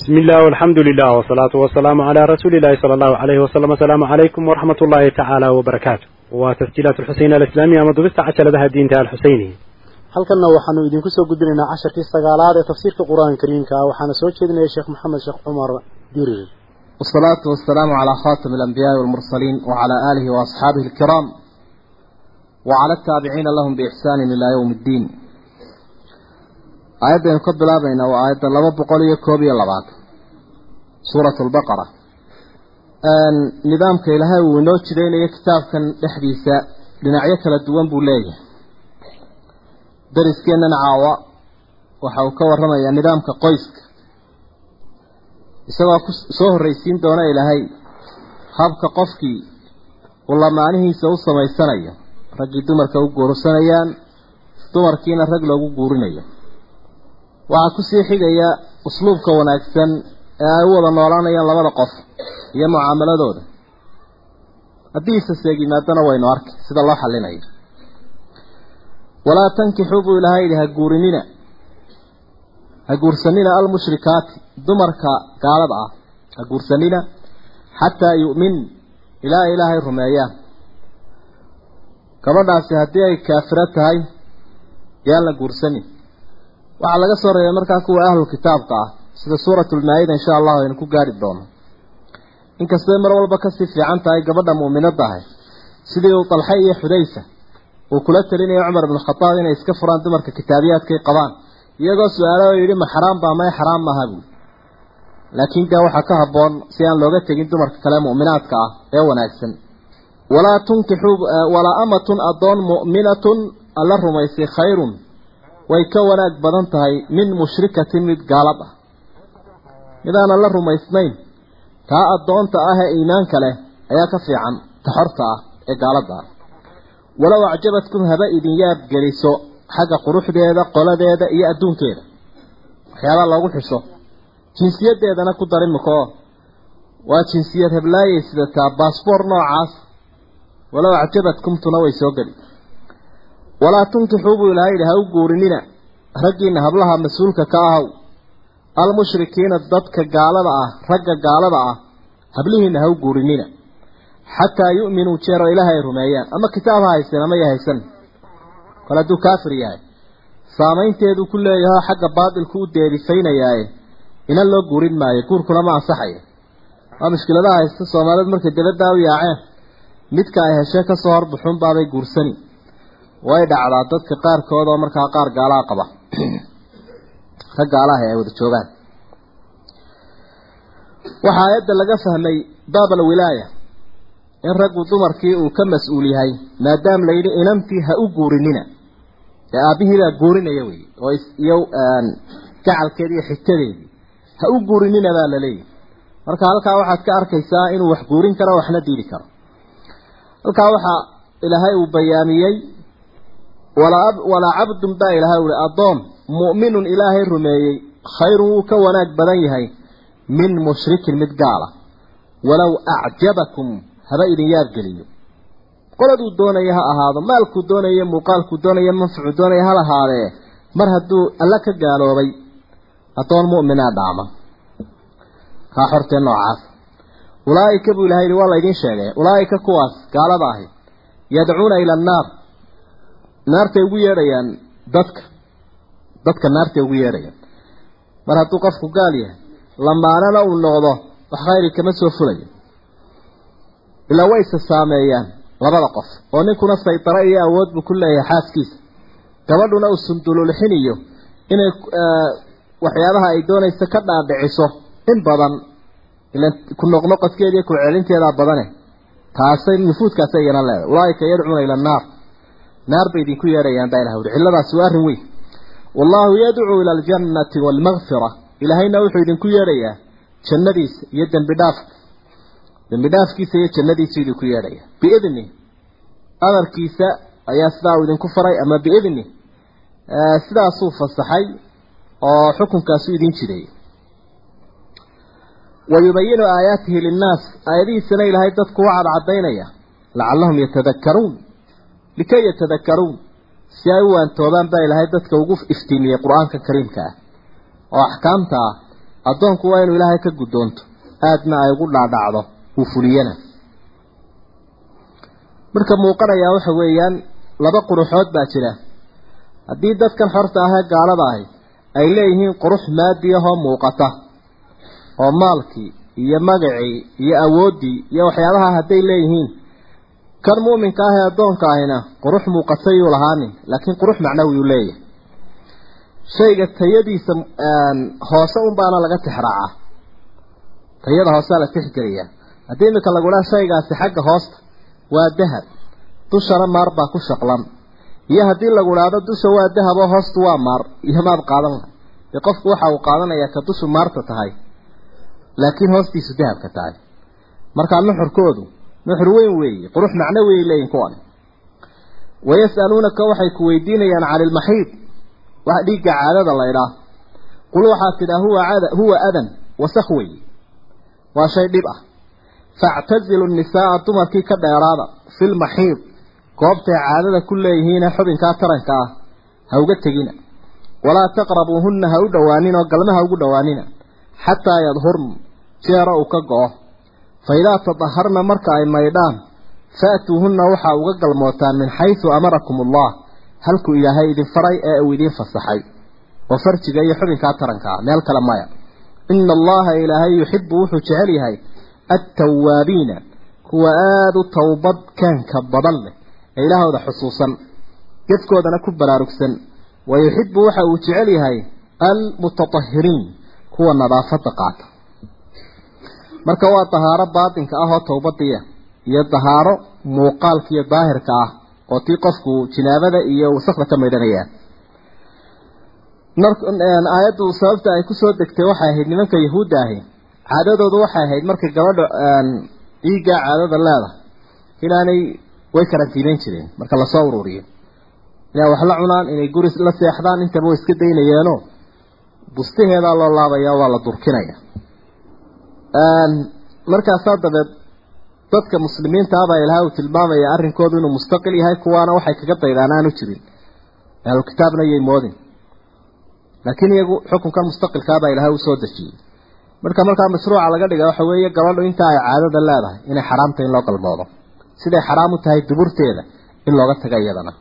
بسم الله والحمد لله والصلاة والسلام على رسول الله صلى الله عليه وسلم السلام عليكم ورحمة الله تعالى وبركاته وتسجيلات الحسين الإسلامية مضبست عشر لها الدين تعالى الحسيني halkanna waxaanu idinku soo gudbinaynaa casharkii sagaalaad ee tafsiirka qur-aanka kariimka ah waxaana soo jeedinaya sheekh maxamed sheekh cumar dirir والصلاة والسلام على خاتم الأنبياء والمرسلين وعلى آله وأصحابه الكرام وعلى التابعين aayadaynu ka bilaabaynaa waa aayadda laba boqol iyo koob iyo labaad. Suuratu lbaqara nidaamka ilaahay uu inoo jidaynayo kitaabkan dhexdiisa dhinacyo kala duwan buu leeyahay. Dariskeennan caawa waxa uu ka warramayaa nidaamka qoyska. Isagoo ku soo horraysiin doona ilaahay habka qofkii uu lamaanihiisa u samaysanayo raggii dumarka u guursanayaan dumarkiina rag loogu guurinayo waxaa ku sii xigaya usluubka wanaagsan ee ay u wada noolaanayaan labada qof iyo mucaamaladooda. Haddii isaseeg yimaadana waynu arkay sida loo xallinayo. Walaa tankixuu buu ilaahay yidhi ha guurinina. Ha guursanina almushrikaati dumarka gaalada ah. Ha guursanina xataa yu'min ilaa ilaahay rumeeyaan gabadhaasi haddii ay kaafiro tahay yaan la guursanin waxaa laga soo reebay markaa kuwa ahlu kitaabka ah sida suuratulmaa-ida insha allahu aynu ku gaari doono. Inkastay mar walba ka sii fiican tahay gabadha mu'minadda ahay sidii uu dalxe iyo xudayfa uu kula talinayo cumar ibnu khataab inay iska furaan dumarka kitaabiyaadkay qabaan iyagoo su'aalo yidhi ma xaraam baa may xaraam maaha buuli laakiin dee waxaa ka habboon si aan looga tegin dumarka kale mu'minaadka ah ee wanaagsan. Walaa tunkixuu walaa amatun addoon mu'minatun alla rumaysay khayrun way ka wanaag badan tahay min mushrikatin mid gaalad ah. Midaan alla rumaysnayn taa addoonta ah ee iimaanka leh ayaa ka fiican ta xorta ah ee gaaladda ah. Walow acjabadkum haba idin yaab geliso xagga quruxdeeda qoladeeda iyo adduunkeeda waxyaabaa loogu xisho jinsiyadeedana ku dar imika oo waa jinsiyad heblaayay sidataa baasboor noocaas. Walow acjabadkumtuna way soo geli walaa tunkixuu buu ilahay yidhi ha u guurinina. Raggiina hablaha mas'uulka ka ahaw almushrikiina dadka gaalada ah ragga gaalada ah hablihiina ha u guurinina. Xataa yu'minuu jeero ilaahay ay rumeeyaan. Ama kitaab ha haysan ama ya haysan. Kol hadduu kaafir yahay. Saamaynteedu ku leeyaho xagga baatilku u deerifaynayaaye ina loo guurin maayo guurkuna ma ansaxayo waa mushkiladaha haysta soomaalidu markay dabaddaa u yaaceen. Midka ay heshee ka soo horbuxun baabay guursani way dhacdaa dadka qaarkood oo markaa qaar gaalaha qaba. Rag gaalaha ay wada joogaan. Waxaa aayadda laga fahmay baab alwilaaya. In raggu dumarkii uu ka mas'uul yahay maadaama la yidhi inantii ha u guurinina. Ee aabbihiibaa guurinaya wey oo iyo gacalkeedi iyo xigtadeedii ha u guurinina baa la leeyahy marka halkaa waxaad ka arkaysaa inuu wax guurin karo waxna diidi karo. Halkaa waxaa ilaahay uu bayaamiyey walaa cabdun baa ilaahay uhi addoon mu'minun ilaahay rumeeyey khayrun wuu ka wanaag badan yahay min mushrikin mid gaala. Walow acjabakum haba idin yaabgeliyo qoladuu doonaya ha ahaado maalkuu doonaya muuqaalkuu doonaya manfucuu doonaya ha lahaadee mar hadduu alla ka gaaloobay addoon mu'minaa dhaama. Kaa xortee noocaas. Ulaa'ika buu ilahay yihi waa laydin sheegay. Ulaa'ika kuwaas gaalada ahi yadcuuna ila annaar naartay ugu yeedhayaan dadka. Dadka naartay ugu yeedhayaan. Mar hadduu qofku gaal yahay lamaanana uu noqdo wax khayri kama soo fulayo. Ilaa way isa saameeyaan labada qof oo ninkuna saydaro iyo awood buu ku leeyahay xaaskiisa. Gabadhuna uu sundululxiniyo inay waxyaabaha ay doonayso ka dhaadhiciso in badan ilan ku noqnoqodkeeda iyo ku celinteedaa badane. Taasay nufuudkaasay iyana leedahay. Ulaaika yadcuuna ila annaar naar bay idinku yeedhayaan baa ilaha uri cilladaasi waa arrin weyn. Wallahu yadcuu ila aljannati waalmakfira ilaahayna wuxuu idinku yeedhayaa jannadiisa iyo dembi dhaafka. Dembi dhaafkiisa iyo jannadiisu idinku yeedhaya biidni amarkiisa ayaa sidaa uu idinku faray ama biidni sidaasuu fasaxay oo xukunkaasuu idin jiray. Wayubayinu aayaatihi linnaas aayadihiisana ilaahay dadku u cadcadaynaya lacallahum yatadakkaruun likay yatadakkaruun si ay u waantoobaan baa ilaahay dadka ugu iftiimiyey qur'aanka kariimka ah. Oo axkaamta ah addoonku waa inuu ilaahay ka guddoonto. Aadna ay ugu dhaadhacdo uu fuliyana. Marka muuqanayaa waxa weeyaan laba quruxood baa jira. Haddii dadkan xorta ahee gaalada ahi ay leeyihiin qurux maadi ahoo muuqata. Oo maalkii iyo magacii iyo awooddii iyo waxyaabaha hadday leeyihiin kan muuminka ah addoonka ahina qurux muuqatayuu lahaanin laakiin qurux macnawiyuu leeyahay. Shayga tayadiisa hoose unbaana laga tixraacaa. Tayada hoosea la tixgeliyaa. Haddii imika lagudhaa shaygaasi xagga hoosta waa dahab. Dushana maar baa ku shaqlan. Iyo haddii lagu dhaado dusha waa dahabo hoostu waa maar iyo maad qaadan lahay dee qofku waxa uu qaadanayaa ka dushu maarta tahay laakiin hoostiisu dahabka tahay. Markaa nuxurkoodu nuxur weyn weeye qurux macno weey leeyihiin kuwan wayas'aluunaka waxay ku weydiinayaan cani ilmaxiid wax dhiigga caadada la idhaa qul waxaad tidhaa huwa ada huwa adan. Wasakh weeye. Waa shay dhib ah. Factazilu nisaaa dumarkii ka dheeraada filmaxiid goobtay caadada ku leeyihiine xubinkaa taranka ah. Ha uga tegina. Walaa taqrabuuhunna ha u dhowaanin oo galmaha ugu dhowaanina xataa yadhurn jeera uu ka go-o fa idaa tadaharna marka ay maydhaan fa'tuuhunna waxaa uga galmootaan min xaysu amarakum allah halkuu ilaahay idin faray ee uu idiin fasaxay oo farjiga iyo xubinkaa taranka ah meel kale maya ina allaha ilaahay yuxibu wuxuu jecel yahay attawaabiina kuwa aada u towbad keenka badan leh ee ilaahooda xusuusan gefkoodana ku baraarugsan wa yuxibu waxa uu jecel yahay almutatahiriin kuwa nadaafada qaata marka waa dahaaro baatinka ah oo towbadiya iyo dahaaro muuqaalka iyo daahirka ah oo tii qofku jinaabada iyo wasakda ka maydhanaya aayaddu sababta ay ku soo degtay waxay ahayd nimanka yahuudda ahi. Caadadoodu waxay ahayd markay gabadha dhiiggaa caadada leedahay inaanay way karantiimeyn jireen marka la soo ururiyo. Inay wax la cunaan inay guri la seexdaan intaba way iska daynayeeno. Bustaheedaa loo laabaya waa la durkinaya markaasaa dabeed dadka muslimiinta ah baa ilahay uu tilmaamaya arrinkoodu inuu mustaqil yahay kuwaana waxay kaga daydaan aanu jirin. Ahlu kitaabna yay moodin. Laakiin iyagu xukunkan mustaqilkaa baa ilahay uu soo dejiyey. Marka markaa mashruuca laga dhiga waxa weeye gabadhu inta ay caadada leedahay inay xaraamta in loo galmoodo. Siday xaraam u tahay duburteeda in looga taga iyadana.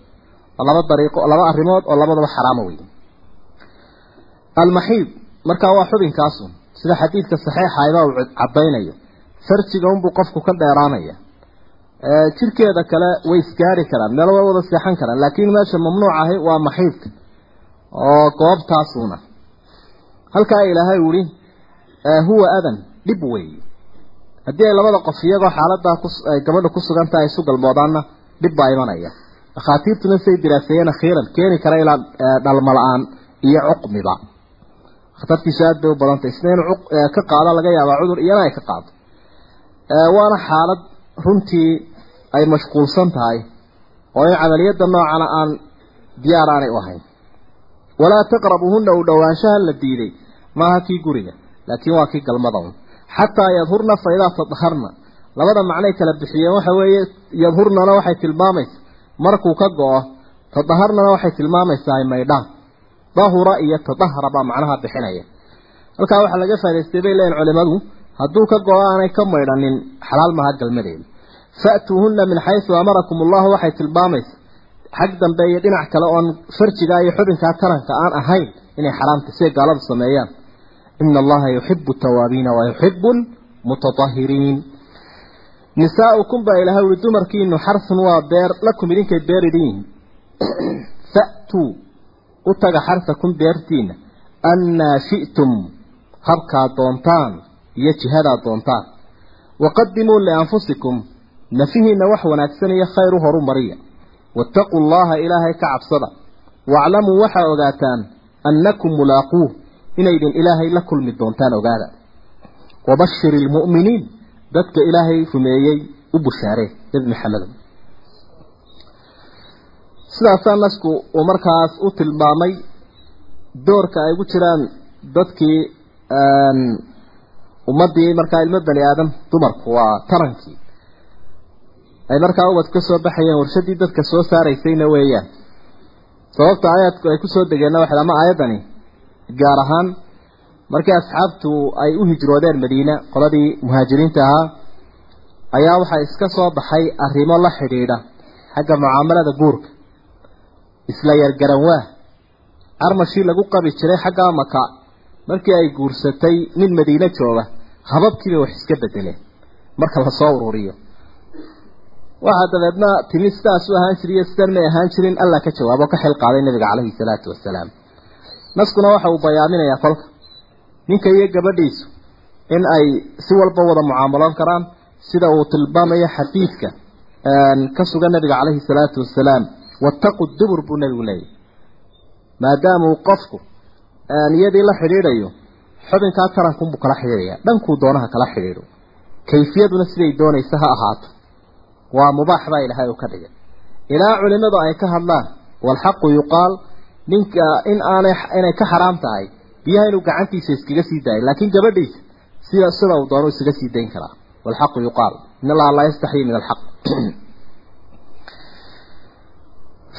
Laba dariiqo laba arrimood oo labadaba xaraama wey almaxiid markaa waa xubinkaasu sida xadiidka saxiixa ayba uu cadaynayo. Farjiga unbuu qofku ka dheeraanaya. Jirkeeda kale way isgaari karaan meel way wada seexan karaan laakiin meesha mamnuuc ahi waa maxiidka oo goobtaasuna halkaa ilaahay uri huwa adan dhib weeye haddii ay labada qof iyagoo xaaladaa ay gabadha ku sugan tahay isu galmoodaanna dhib baa imanaya. Dhakhaatiirtuna say diraaseeyeen akhiiran keeni kara ilaa dhalma la'aan iyo cuqmiba khatartiisu aad bay u badantay. Isna inuu ka qaado laga yaabaa cudur iyana ay ka qaado waana xaalad runtii ay mashquulsan tahay oo in camaliyadda noocana aan diyaar aanay u ahayn. Walaa taqrabuuhunna uu dhowaanshaha la diiday maaha kii guriga laakiin waa kii galmada un xataa yadhurna fa idaa tadaharna labada macnay kala bixiyeen waxa weeye yadhurnana waxay tilmaamaysa. Markuu ka go-o tadaharnana waxay tilmaamaysaa maydhaan dahura iyo tadahara baa macnaha bixinaya. Halkaa waxaa laga faa'idaystay bay leeyihiin culimadu hadduu ka go-o aanay ka maydhanin xalaal maha galmadeeda. Fa'tuuhunna min xaysu amarakum allahu waxay tilmaamaysa xag dambe iyo dhinac kale oon farjigaa iyo xubinkaa taranka aan ahayn inay xaraamta siday gaaladu sameeyaan. Ina allaha yuxibu tawaabiina wa yuxibu lmutatahiriin nisaaukum baa ilahay uri dumarkiinu xarsun waa beer lakum idinkay beer idin yihiin fa'tuu u taga xarsakum beertiina annaa shi'tum habkaad doontaan iyo jihadaa doontaan. Waqadimuu lianfusikum nafihiina wax wanaagsan iyo khayr u horu mariya. Waataquu allaha ilaahay ka cabsada. Waaclamuu waxaa ogaataan annakum mulaaquuh inaydin ilaahay la kulmi doontaan ogaada. Wabashir ilmu'miniin dadka ilaahay rumeeyey u bushaaree nebi maxamed sidaasaa nasku uu markaas u tilmaamay doorka ay ugu jiraan dadkii ummaddii markaa ilmo bani aadam dumarku waa tarankii. Ay markaa ubad ka soo baxayeen warshadii dadka soo saaraysayna weeyaan. Sababta aayaadku ay ku soo degeenna waxay ama aayaddani gaar ahaan markii asxaabtu ay u hijroodeen madiina qoladii muhaajiriinta ahaa ayaa waxaa iska soo baxay arrimo la xidhiidha xagga mucaamalada guurka isla yargaranwaah carmashii lagu qabi jiray xaggaa maka markii ay guursatay nin madiine jooga hababkiibay wax iska bedeleen marka la soo ururiyo. Waxaa dabeedna timi sidaas u ahaan jiriyo sidan may ahaan jirin allah ka jawaabo ka xil qaaday nabiga caleyhi salaatu wasalaam. Naskuna waxa uu bayaaminayaa kolka ninka iyo gabadhiisu in ay si walba wada mucaamaloon karaan sida uu tilmaamayo xadiidka ka sugan nabiga caleyhi salaatu wasalaam wattaqu dubur buu nabigu leeyahy maadaama uu qofku niyadii la xidhiidhayo xubinkaa tarankunbuu kala xidhiidhaya dhankuu doonaha kala xidhiidho. Kayfiyaduna siday doonaysa ha ahaato. Waa mubaax baa ilaahay uu ka dhigay. Ilaa culimadu ay ka hadlaan walxaqu yuqaal ninka in aanay inay ka xaraam tahay biyaha inuu gacantiisa iskaga sii daayo. Laakiin gabadhiisa sida sida uu doono iskaga sii dayn karaa. Walxaqu yuqaal in allaha laa yastaxyi min alxaq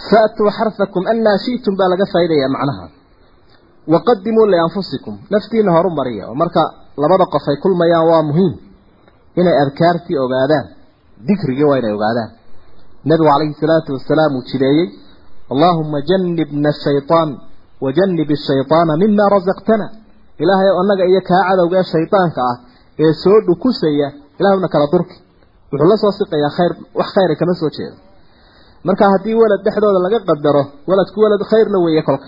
faatuu xarfakum anaa shi'tum baa laga faa'idayaa macnaha waqadimuu lianfusikum naftiina horu mariya oo marka labada qof ay kulmayaan waa muhiim inay adkaartii ogaadaan dikrigii waa inay ogaadaan nabigu calayhi salaatu wasalaam uu jideeyey allaahuma janibna shaytaan wajanib ashaytaana mima rasaqtana ilaahay annaga iyo kaa cadowga ee shaydaanka ah ee soo dhukusaya ilahuna kala durki wuxuu la soo siqayaa khayr wax khayra kama soo jeedo marka haddii walad dhexdooda laga qadaro waladku walad khayrna weeye kolka.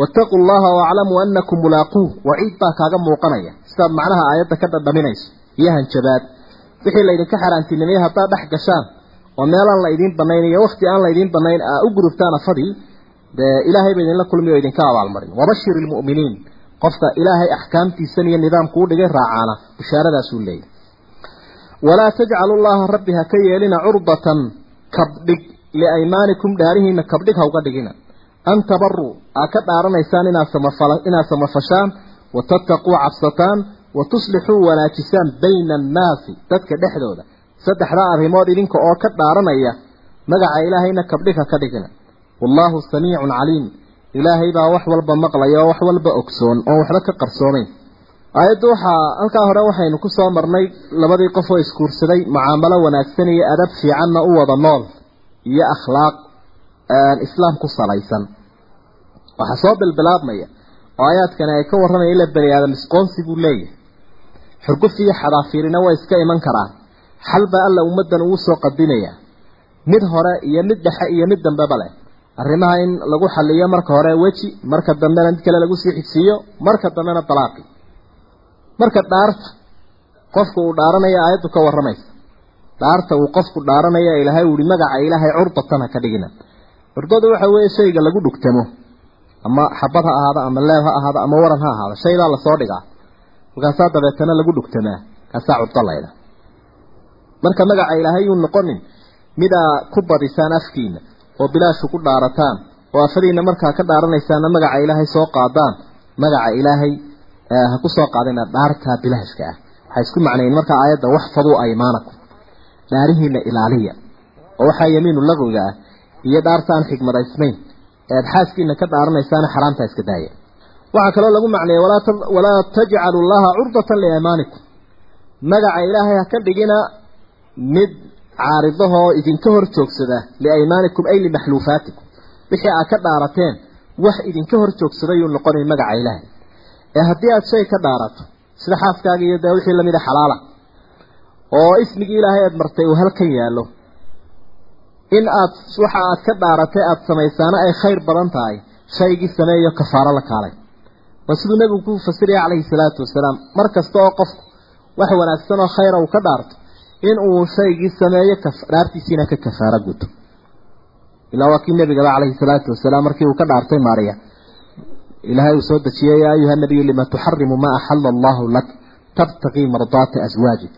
Wattaquu llaha waaclamuu anakum mulaaquuh waciid baa kaaga muuqanaya. Sidaad macnaha aayadda ka dhadhaminayso. Iyo hanjabaad wixii laydinka xaaraantinimay haddaad dhex gashaan oo meelaan la idiin banayn iyo wakti aan la idiin aa u gurubtaan afadii dee ilaahay ba idinla kulmi oo idinka abaalmarin. Wabashir ilmu'miniin qofka ilaahay axkaamtiisan iyo nidaamku u dhigay raacaana. Bishaaradaasuu leeyahy walaa tajcalu llaha rabbi ha ka yeelina curdatan kabdhig liaymaanikum dhaarihiina kabdhig ha uga dhigina. An tabaruu aa ka dhaaranaysaan inaad samafashaan watattaquu cabsataan wa tuslixuu wanaajisaan bayna annaasi dadka dhexdooda. Saddexdaa arrimood idinka oo ka dhaaranaya magaca ilaahayna kabdhig ha ka dhigina. Wallaahu samiicun caliim. Ilaahay baa wax walba maqlaya oo wax walba ogsoon oon waxba ka qarsoonayn aayaddu waxaa halkaa hore waxaynu ku soo marnay labadii qof oo iskuursaday mucaamalo wanaagsan iyo adab fiicanna u wada nool iyo akhlaaq islaam ku salaysan. Waxaa soo bilbilaabmaya oo aayaadkani ay ka warramaya ila bani aadam isqoonsi buu leeyahay. Xurguf iyo xadaafiirina way iska iman karaan. Xal baa alla ummaddan ugu soo qadimaya mid hore iyo mid dhexe iyo mid dambeba leh. Arrimaha in lagu xaliyo marka hore weji marka dambena mid kale lagu sii xigsiiyo marka dambena dalaaqi marka dhaarta qofku uu dhaaranaya aayaddu ka warramaysa. Dhaarta uu qofku dhaaranaya ilaahay uu yihi magaca ilaahay curdatan ha ka dhigina. Curdadu waxa weeye shayga lagu dhugtamo. Ama xabad ha ahaado ama leeb ha ahaado ama waran ha ahaado shaydaa la soo dhigaa. Markaasaa dabeetana lagu dhugtamaa. Kaasaa curdo layda marka magaca ilaahay yuu noqonin midaa ku badisaan afkiina oo bilaashu ku dhaarataan oo afadiina markaa ka dhaaranaysaana magaca ilaahay soo qaadaan magaca ilaahay ha ku soo qaadina dhaartaa bilaashka ah. Waxay isku macnayn markaa aayadda waxfaduu aymaanakum dhaarihiina ilaaliya oo waxaa yamiinu laqwiga ah iyo dhaarta aan xigmadaysnayn. Ead xaaskiina ka dhaaranaysaana xaraamtaa iska daaya waxaa kaloo lagu macneeyey walaa tajcalu llaha curdatan liaymaanikum magaca ilaahay ha ka dhigina mid caaridahoo idinka hor joogsada liaymaanikum ay limaxluufaatikum wixii aad ka dhaarateen wax idinka hor joogsada yuu noqonay magaca ilaahay ee haddii aad shay ka dhaarato sida xaaskaaga iyo dee wixii lamida xalaala oo ismigii ilaahay aad martay uu halkan yaallo in aad waxa aad ka dhaaratay aada samaysaana ay khayr badan tahay shaygii sameeyo kafaaro la kaalay. Waa siduu nebigu ku fasiraya calayhi salaatu wasalaam mar kasta oo qofku wax wanaagsan oo khayra uu ka dhaarto in uu shaygii sameeyo dhaartiisiina ka kafaaro guto ilaa waa kii nebigaba calayhi salaatu wasalaam markii uu ka dhaartay maariya ilaahay uu soo dejiyey yaa ayuha nabiyu lima tuxarimu maa axala allahu lak? Tabtaqii mardaata aswaajik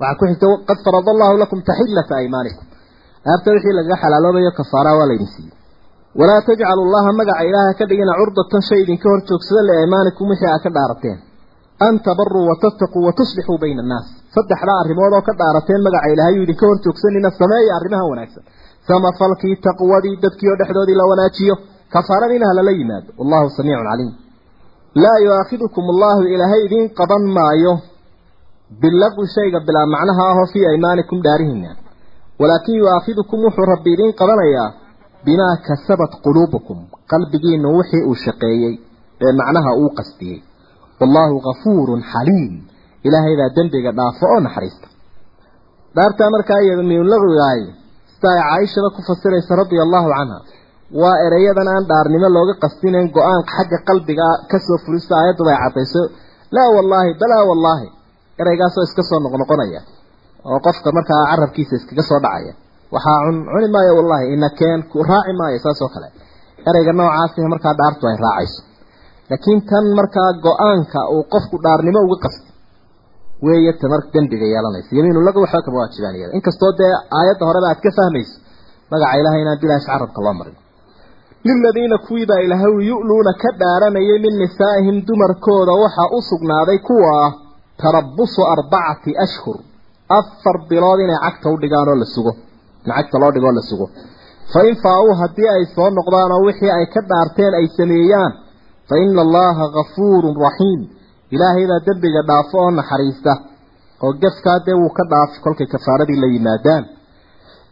waxaa ku xigta qad farada allahu lakum taxillata aymaanikum. Dhaarta wixii lagaga xalaaloobayo kafaara waa laydin siiyey. Walaa tajcalu llaha magaca ilaaha ka dhigina curdatan shay idinka hor joogsada liaymaanikum wixii aad ka dhaarateen an tabaruu watattaquu watuslixuu bayna annaas. Saddexdaa arrimood oo ka dhaarateen magaca ilaahay uu idinka hor joogsanina sameeya arrimaha wanaagsan. Samafalkii taqwadii dadkii oo dhexdoodii la wanaajiyo kafaaradiina ha lala yimaado wallahu samiicun caliim. Laa yu'aakhidukum allahu ilaahay idiin qaban maayo bilaqwi shayga bilaa macnaha ahoo fii aymaanikum dhaarihiina walaakin yu'aakhidukum wuxuu rabbi idiin qabanayaa bimaa kasabat quluubukum qalbigiinu wixii uu shaqeeyey ee macnaha uu qastiyey. Wallaahu gafuurun xaliim. Ilaahay baa dembiga dhaafo oo naxariista. Dhaartaa markaa iyada miyunlaqwigaay sida ay caaishaba ku fasiraysa radia allahu canha waa ereyadan aan dhaarnimo looga qastinayn go'aan xagga qalbiga ka soo fulista aayaddu bay caddayso laa wallaahi balaa wallaahi ereygaasoo iska soo noqnoqonaya oo qofka markaa carabkiisa iskaga soo dhacaya. Waxaa cun cuni maayo wallahi inakeen ku raaci maayo saas kale. Ereyga noocaasi markaa dhaartu ay raacayso. Laakiin tan markaa go'aanka uu qofku dhaarnimo uga qasti weeye tamar dembiga yeelanaysa. Yamiinu laqwi waxba kama waajibaan iyada inkastoo dee aayadda horeba aad ka fahmayso magaca ilahay inaan bilaash carabka loo marin liladiina kuwiibaa ilahay yu'luuna ka dhaaranayay min nisaa'ihim dumarkooda waxaa u sugnaaday kuwa ah tarabusu arbacati ashhur afar bilood inay cagta u dhigaan oo la sugo in cagta loo dhigoo la sugo fa in faa-uu haddii ay soo noqdaan oo wixii ay ka dhaarteen ay sameeyaan fa ina allaha gafuurun raxiim ilaahay baa dembiga dhaafo oo naxariista oo gefkaa dee wuu ka dhaaf kolkay kafaaradii la yimaadaan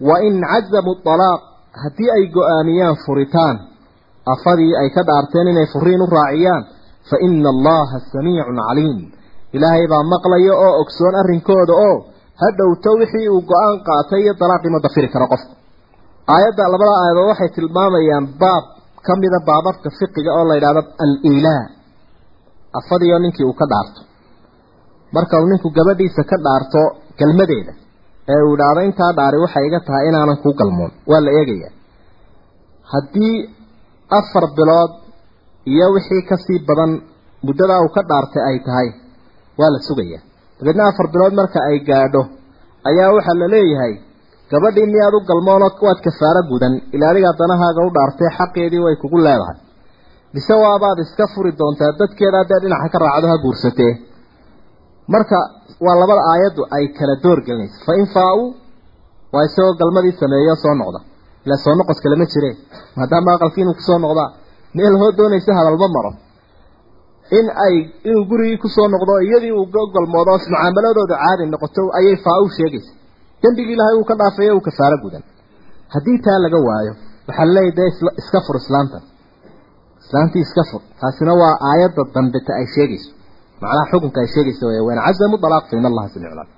wa in cazamuu alaaq haddii ay go'aamiyaan furitaan afadii ay ka dhaarteen inay furiin u raaciyaan fa ina allaha samiicun caliim. Ilaahay baa maqlaya oo ogsoon arrinkooda oo ha dhowto wixii uu go'aan qaatay iyo dalaaqii ma dafiri karo qofka aayadda labada aayadood waxay tilmaamayaan baab ka mida baababka fiqiga oo la yidhahdo al-ilaa afadiyo ninkii uu ka dhaarto. Marka uu ninku gabadhiisa ka dhaarto galmadeeda ee uu idhaahdo intaa dhaari waxay iga tahay inaanan kuu galmoon. Waa la eegayaa. Haddii afar bilood iyo wixii ka sii badan muddadaa uu ka dhaartay ay tahay waa la sugayaa. Dabeedna afar bilood marka ay gaadho ayaa waxaa la leeyahay gabadhii miyaad u galmoonoo waad kafaaro gudan ilaa adigaa danahaaga u dhaartay xaqeedii way kugu leedahay. Mise waabaad iska furi doontaa dadkeeda haddee dhinaca ka raacdo ha guursatee. Marka waa labada aayaddu ay kala door gelinaysa. Fa in faa-uu waa isagoo galmadii sameeyo soo noqda. Ilaa soo noqos kalema jireen maadaama aqalkii inuu ku soo noqdaa meel hoo doonaysa hadalma maro. In ay inuu gurigii ku soo noqdo iyadii uu galmoodo mucaamaladooda caadi noqoto ayay faa-uu sheegaysa. Dembigii ilaahay uu ka dhaafeeyo uu kafaaro gudan. Haddii taa laga waayo waxaa laleeyahy dee iska fur islaamtan islaantii iska fur. Taasina waa aayadda dambeta ay sheegayso macnaha xukunka ay sheegayso wey wain cazamu dalaaq fa allaha samiicun calim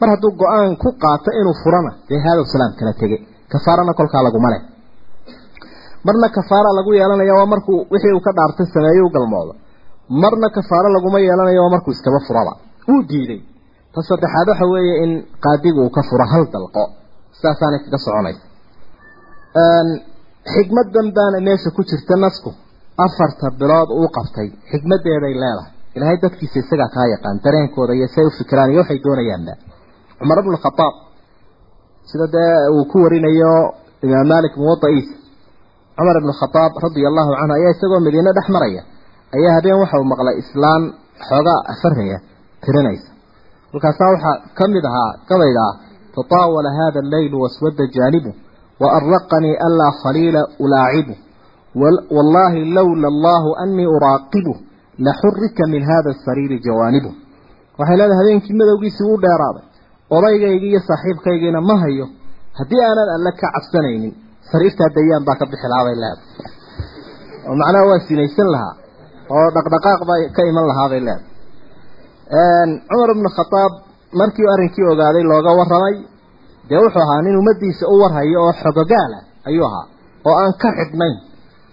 mar hadduu go'aan ku qaato inuu furana dee haadow salaam kala tege. Kafaarana kolkaa laguma leh marna kafaara lagu yeelanaya waa markuu wixii uu ka dhaartay sameeyo galmoodo. Marna kafaaro laguma yeelanayo waa markuu iskaba furaba. Wuu diiday ta saddexaad waxa weeye in qaadigu uu ka furo hal dalqo. Sidaasaanay kaga soconaysa. Xikmadan baana meesha ku jirta nasku afarta bilood uu qabtay. Xikmadeeday leedahay ilaahay dadkiisa isagaa kaa yaqaan dareenkooda iyo say u iyo waxay doonayaanba. Cumar bnu sida dee uu ku warinayo imaam malik muwadaciisa cumar ibnu khadaab allahu canhu ayaa isagoo madiine dhex maraya. Ayaa habeen waxa uu maqlay islaan xoogaa afaraya tirinaysa. Markaasaa waxaa ka mid ahaa gabayga tataawala hada alleylu waswada jaanibu wa arraqanii anlaa khaliila ulaacibu. Wallaahi lowla allahu anii uraaqibu laxurika min hada asariiri jawaanibu. Waxay leedahay habeenkii madowgiisii u dheeraaday. Odaygaygii iyo saaxiibkaygiina ma hayo. Haddii aanan alle ka cabsanaynin sariirtaa dayaan baa ka bixi lahaa leedahay. Oo macnaha waa sinaysan lahaa oo dhaqdhaqaaq baa ka iman lahaa bay leedahay. Cumar ibnu khadaab markii arrinkii ogaaday looga warramay dee wuxuu ahaa nin ummadiisa u warhayo oo xogogaala ayuu ahaa oo aan ka xidhnayn.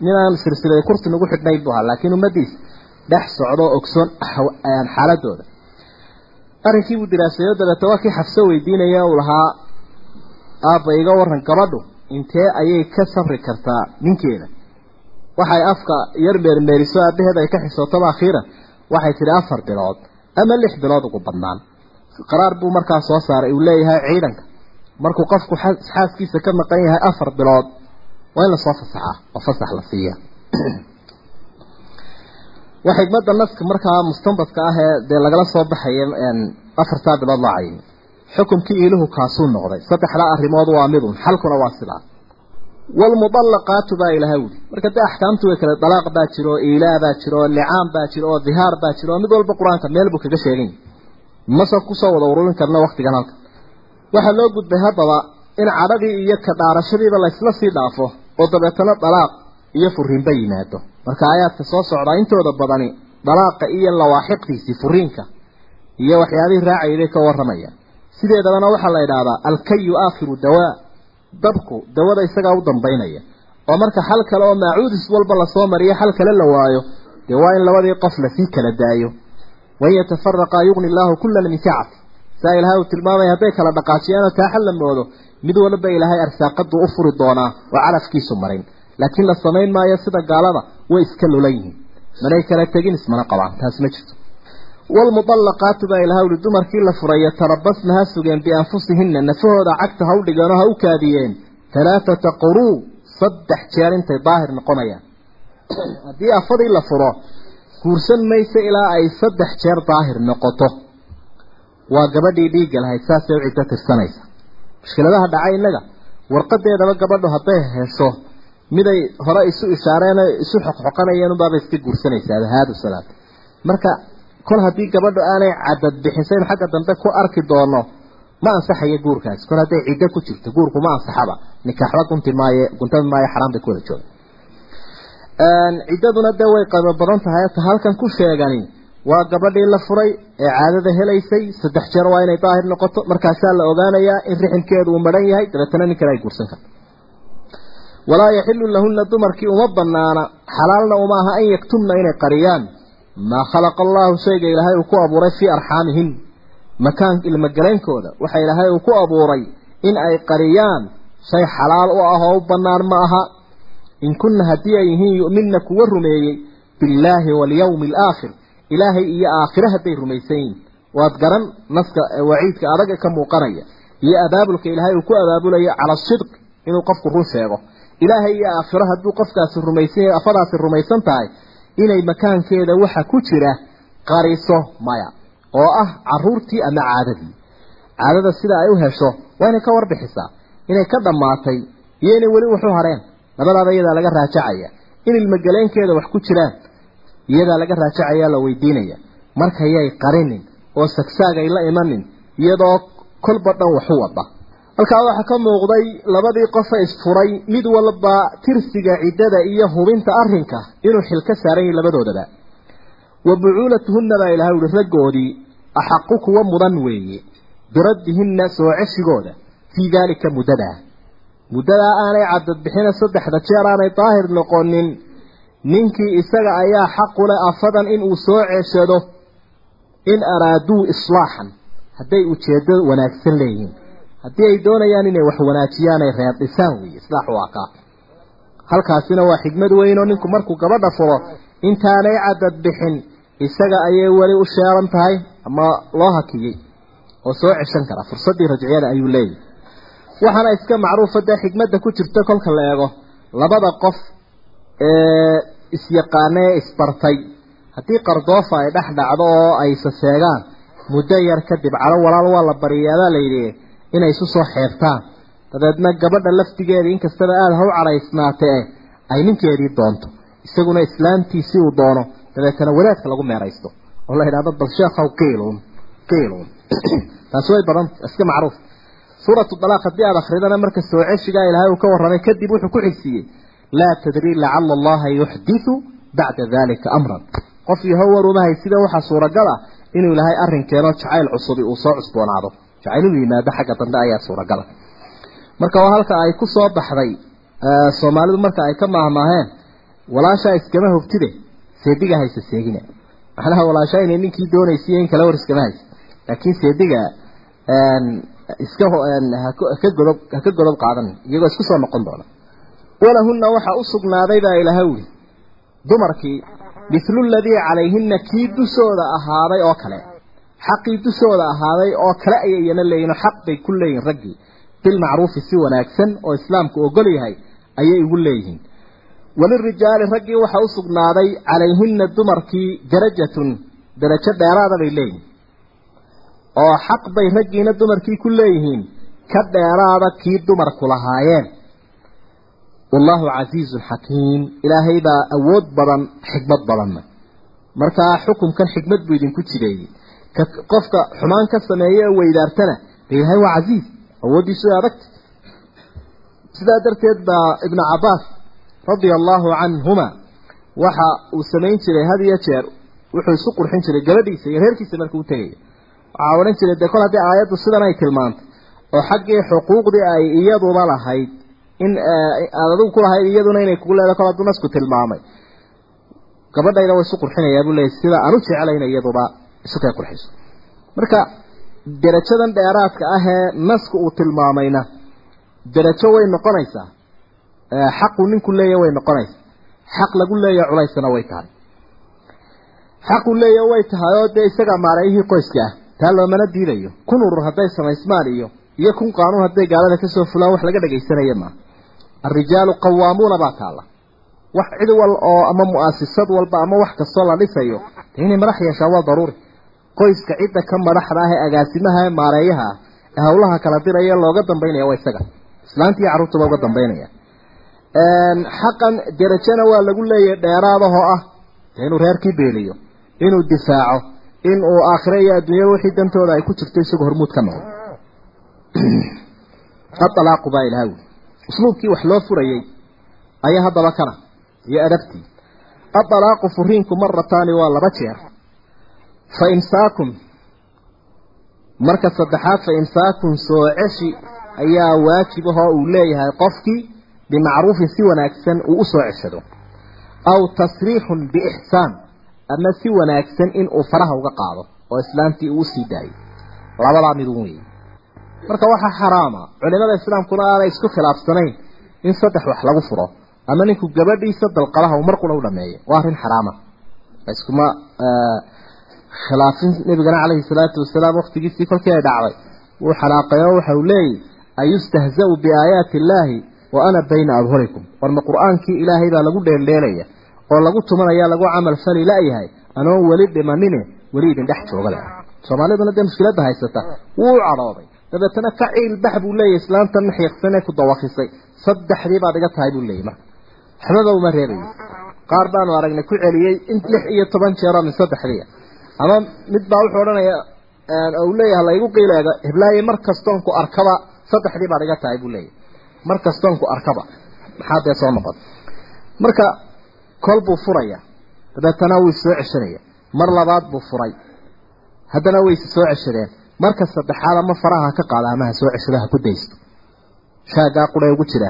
Nin aan silsilada kursi ugu xidhnayn buu ahaa laakiin ummadiisa dhex socdo oo ogsoon xaaladooda arrinkii buu diraasayo dabeete waa kii xafso weydiinaya uu lahaa aabba iga waran gabadhu intee ayay ka safri kartaa ninkeeda? Waxay afka yar meermeeriso aabaheed ay ka xisootaba akhiiran. Waxay tidhi afar bilood ama lix bilood ugu badnaan. Qaraar buu markaa soo saaray uu leeyahay ciidanka. Markuu qofku xaaskiisa ka maqan yahay afar bilood. Waa in la soo fasaxaa oo fasax la siiya waa xikmadda naska markaa mustanbadka ah ee dee lagala soo baxaya afartaa bilood loo cayimay xukumkii iiluhu kaasuu noqday. Saddexdaa arrimood waa midun xalkuna waa sidaa. Waalmudallaqaatu baa ilaha wuli marka dee axkaamtu way kale dalaaq baa jiro oo iilaa baa jiro oo baa jiro oo dihaar baa jiro oo mid walba qur'aanka meel buu kaga sheegan yahay mase ku soo wada ururin karna waktigan halka. Waxaa loo gudbay haddaba in cadhadii iyo ka dhaarashadiiba laysla sii dhaafo oo dabeetana dalaaq iyo furiinba yimaado marka aayaadka soo socdaa intooda badani dalaaqa iyo lawaaxiqdiisii furiinka iyo waxyaabihii raacayday ka warramaya. Sideedabana waxaa la idhaahdaa alkayu aakhiru dawaa. Dabku dawada isagaa u dambaynaya. Oo marka xal kale oo maacuudis walba la soo mariyo xal kale la waayo dee waa in labadii qof la sii kala daayo. Wain yatafaraqaa yugni illaahu kullan min sacati saa ilahay uu tilmaamaya hadday kala dhaqaajiyaanoo taa xal la moodo mid walba ilaahay arsaaqaduu u furi doonaa oo calafkiisu marin laakiin la samayn maayo sida gaalada way iska lulan yihiin manay kala tegin ismana qabaan taas ma jirto waalmudallaqaatu baa ilaha uli dumarkii la furay yatarabasna ha sugeen bianfusihinna nafahooda cagta ha u dhigeenoo ha u kaadiyeen halaathata quruu saddex jeer intay daahir noqonayaan haddii afadii la furo guursan mayso ilaa ay saddex jeer daahir noqoto waa gabadhii dhiigga lahayd saasay u ciddo tirsanaysa mushkiladaha dhacay innaga warqadeedaba gabadhu hadday hesho miday hore isu ishaareen isu xoqxoqanayeen unbaaba iska guursanaysaa haadu salaad. Marka kol haddii gabadhu aanay cadad bixisayn xagga dambe ku arki doono ma ansaxayo guurkaasi kol hadday ciddo ku jirto guurku ma ansaxaba. Nikaaxba gunti maaye guntami maayo xaraan bay ku jooga. Ciddaduna dee way qaybo badan tahay ta halkan ku sheegani waa gabadhii la furay ee caadada helaysay saddex jeer waa inay daahir noqoto. Markaasaa la ogaanayaa in riximkeedu uu maran yahay dabeetana nin kale ay guursan karto walaa yaxilu lahunna dumarkii uma banaana xalaalna uma aha an yaktumna inay qariyaan. Maa khalaqa allahu shayga ilaahay uu ku abuuray fii arxaamihin. Makaan ilmogaleenkooda waxa ilaahay uu ku abuuray in ay qariyaan. Shay xalaal u ah oo u bannaan ma aha. In kunna haddii ay yihiin yu'minna kuwa rumeeyey billaahi walyawmi alaakhir ilaahay iyo aakhire hadday rumaysan yihiin waad garan naska waciidka adag ka muuqanaya. Iyo abaabulka ilaahay uu ku abaabulayo cala sidq inuu qofku run sheego ilaahay iyo aakhiro hadduu qofkaasi rumaysan yahay afadaasi rumaysan tahay inay makaankeeda waxa ku jira qariso maya oo ah caruurtii ama caadadii. Caadada sida ay u hesho waa inay ka warbixisaa inay ka dhammaatay iyo inay weli waxu hareen. Labadaaba iyadaa laga raajacaya. In ilmogaleenkeeda wax ku jiraan iyadaa laga raajacaya la weydiinaya. Markayay qarinin oo sagsaagay la imanin iyadoo kolba dhan waxu wada halkaa waxaa ka muuqday labadii qofa isfuray mid walba tirsiga ciddada iyo hubinta arrinka inuu xil ka saaran yahay labadoodaba. Wa bucuulatuhunna baa ilahay uhi raggoodii axaqu kuwa mudan weeye. Biraddihinna soo ceshigooda fii daalika muddadaa muddadaa aanay cadad bixina saddexda jeer aanay daahir noqonin ninkii isaga ayaa xaqu leh afadan inuu soo ceshado in araaduu islaaxan. Hadday ujeeddo wanaagsan leeyihiin haddii ay doonayaan inay wax wanaajiyaan ay reer dhisaan weeye islaax waa kaa halkaasina waa xigmad weyn oo ninku markuu gabadha furo intaanay cadad bixin isaga ayay weli u sheeran tahay ama loo hakiyey oo soo ceshan kara. Fursaddii rajciyada ayuu leeyahy waxaana iska macruufa dee xigmadda ku jirta kolka la eego. Labada qof ee isyaqaana ee isbartay. Haddii qardoofa ay dhex dhacdo oo ay saseegaan muddo yar kadib calo walaal waa la bariyaabaa layidhi inay isu soo xeebtaan dabeedna gabadha laftigeeda inkastaba aada ha u cadhaysnaatee ay ninkeedii doonto. Isaguna islaamtiisii uu doono. Dabeetana wadaadka lagu meeraysto. Oo la yidhahdo bal sheekhaw qiilun qiilun taasi way badan iska macruuf. Suuratu dalaaq haddii aada akridana marka soo ceshigaa uu ka warramay kadib wuxuu ku xigsiiyey laa tadrii lacala allaha yuxdithu bacda dalika amran. Qof yahow war uma haysida waxaa suuragal ah inuu ilaahay arrin keeno jacayl cusubi uu soo cusboonaado jacayl inuu yimaado xagga dambe ayaa suuragala marka waa halka ay ku soo baxday soomaalidu marka ay ka maahmaaheen walaashaa iskama hubtide seediga haysa seegina. Macnaha walaashaa inay ninkii doonaysiiyo in kale war iskama haysa. Laakiin seediga iska haka godob haka godob qaadan iyagoo isku soo noqon doona. Walahunna waxaa u sugnaaday baa ilaha wuli dumarkii mithlu ladii calayhina kii dushooda ahaaday oo kale xaqii dushooda ahaaday oo kale ayay iyana leeyihiin xaq bay ku leeyihiin raggii. Bilmacruufi si wanaagsan oo islaamku ogol yahay ayay ugu leeyihiin. Walirijaali raggii waxaa u sugnaaday calayhina dumarkii darajatun darajo dheeraada bay leeyihiin oo xaq bay raggiina dumarkii ku leeyihiin ka dheeraada kii dumarku lahaayeen. Wallaahu casiizun xakiim. Ilaahay baa awood badan xikmad badanna. Markaa xukunkan xikmad buu idinku jireeyey ka qofka xumaan ka sameeye ee weydaartana dee ilaahay waa casiiz awooddiisu way adagta sidaa darteed baa ibnu cabbaas radia allaahu canhuma waxa uu samayn jiray had iyo jeer. Wuxuu isu qurxin jiray gabadhiisa iyo reerkiisa markuu u tegaya waxaa odhan jiray dee kol haddii aayaddu sidan ay tilmaantay oo xaggii xuquuqdii ay iyaduba lahayd in aad adigu ku lahayd iyaduna inay kugu leedahay kol hadduu nasku tilmaamay. Gabadhayda waa isu qurxinayaa buu leeyay sida aan u jeclayna iyaduba isu kay qurxiso. Marka derajadan dheeraadka ah nasku uu tilmaamayna derajo way noqonaysaa. Xaqu ninku leeya way noqonaysaa. Xaq lagu leeya culaysana way tahay. Xaqu leeya way tahay oo dee isagaa maareeyihii qoyska. Ah taa loomana diidayo. Kun urur hadday samaysmaan iyo iyo kun qaanuun hadday gaalada ka soo fulaan wax laga dhagaysanaya maaha alrijaalu qawaamuuna baa taalla. Wax cid wal oo ama mu'asisad walba ama wax kastoo la dhisayo dee inay madax yeeshaa waa daruuri qoyska cidda ka madaxda ah ee agaasimaha ee maareeyaha ah ee hawlaha kala diraya looga dambaynaya waa isaga. Islaanta iyo uga dambaynaya. Xaqan derajana waa lagu leeyahay dheeraadahoo ah inuu reerkii beeliyo inuu difaaco in uu aakhire iyo adduunyada wixii dantooda ay ku jirto isagoo hormuud ka noqdo adalaaqu baa ilaha wi usluubkii wax loo furayey ayaa haddaba kana iyo adabtii adalaaqu furiinku marataani waa laba jeer fa imsaakun marka saddexaad fa imsaakun soo ceshi ayaa waajib ahoo uu leeyahay qofkii bimacruufin si wanaagsan uu u soo ceshado. Aw tasriixun biixsaan ama si wanaagsan in uu faraha uga qaado oo islaamtii uu u sii daayo. Labadaa midun weeye marka waxaa xaraama culimada islaamkuna aanay isku khilaafsanayn in saddex wax lagu furo ama ninku gabadhiisa dalqadaha uu mar qura u dhameeyo. Waa arrin xaraama. Iskuma khilaafin nabigana calayhi salaatu wasalaam waqtigiisii kolkii ay dhacday wuu xanaaqay oo waxa uu leeyahy ayustahzau biaayaati illaahi wa ana bayna adhurikum warma qur'aankii ilaahay baa lagu dheeldheelaya oo lagu tumanaya lagu camal fali la-yahay anoon weli dhimanine weli idin dhex jooga leh. Soomaaliduna dee mushkiladda haysata wuu cadhooday dabeetana ka ciil bax buu leeyahy islaantan xiiqsan ee ku dawakisay saddexdii baad iga tahay buu leeyay marka waxbaba uma reebayo qaar baanu aragnay ku celiyey in lix iyo toban jeeroo min saddexdii ama mid baa wuxuu odhanaya uu leeyahay laygu qiileega hiblaaye mar kastoon arkaba saddexdii baad iga tahay buu leeyahy mar kastoon arkaba. Maxaa dee soo noqon? Marka kol buu furaya. Dabeetana wuu soo ceshanaya. Mar labaad buu furay. Haddana wayse soo ceshadeen marka saddexaad ama faraha ka qaada ama ha soo ceshado ha ku daysto. Shaagaa qura ugu jira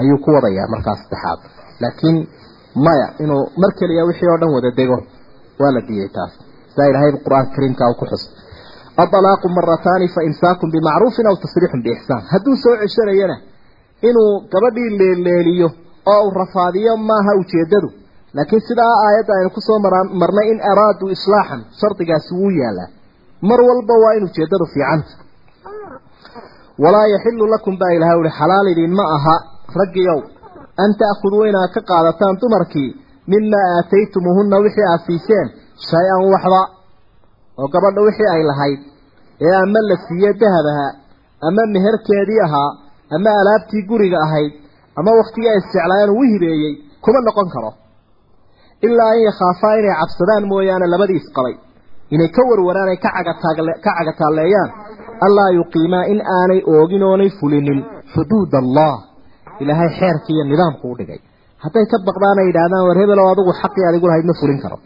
ayuu ku wadayaa markaa saddexaad. Laakiin maya inuu mar keliya wixii oo dhan wada dego waa la diiday taas sidaa ilaahay qur'aanka kariimka uu ku xus adalaaqu marataani fa imsaakun bimacruufin aw tasriixun biixsaan hadduu soo ceshanayana inuu gabadhii leeleeliyo oo uu rafaadiyo maaha ujeedadu laakiin sidaa aayadda aynu ku soo marnay in araaduu islaaxan shardigaasi wuu yaalaa mar walba waa in ujeedadu fiicanta walaa yaxilu lakum baa ilahay uhi xalaal idin ma aha raggiyow an ta'khuduu inaad ka shay-an waxba oo gabadha wixii ay lahayd ee ama la siiye dahab ahaa ama meherkeedii ahaa ama alaabtii guriga ahayd ama wakhtigii ay isjeclaayeen uu hibeeyey kuma noqon karo. Ilaa an yakhaafaa inay cabsadaan mooyaane labadii isqabay inay ka warwaraan ay ka cagataalleeyaan allaa yuqiimaa in aanay oogin oonay fulinin. Xuduud allah ilaahay xeerka iyo nidaamku u dhigay. Hadday ka baqdaan ay yidhaahdaan war hebelow adigu xaqii adigu lahayd ma fulin karo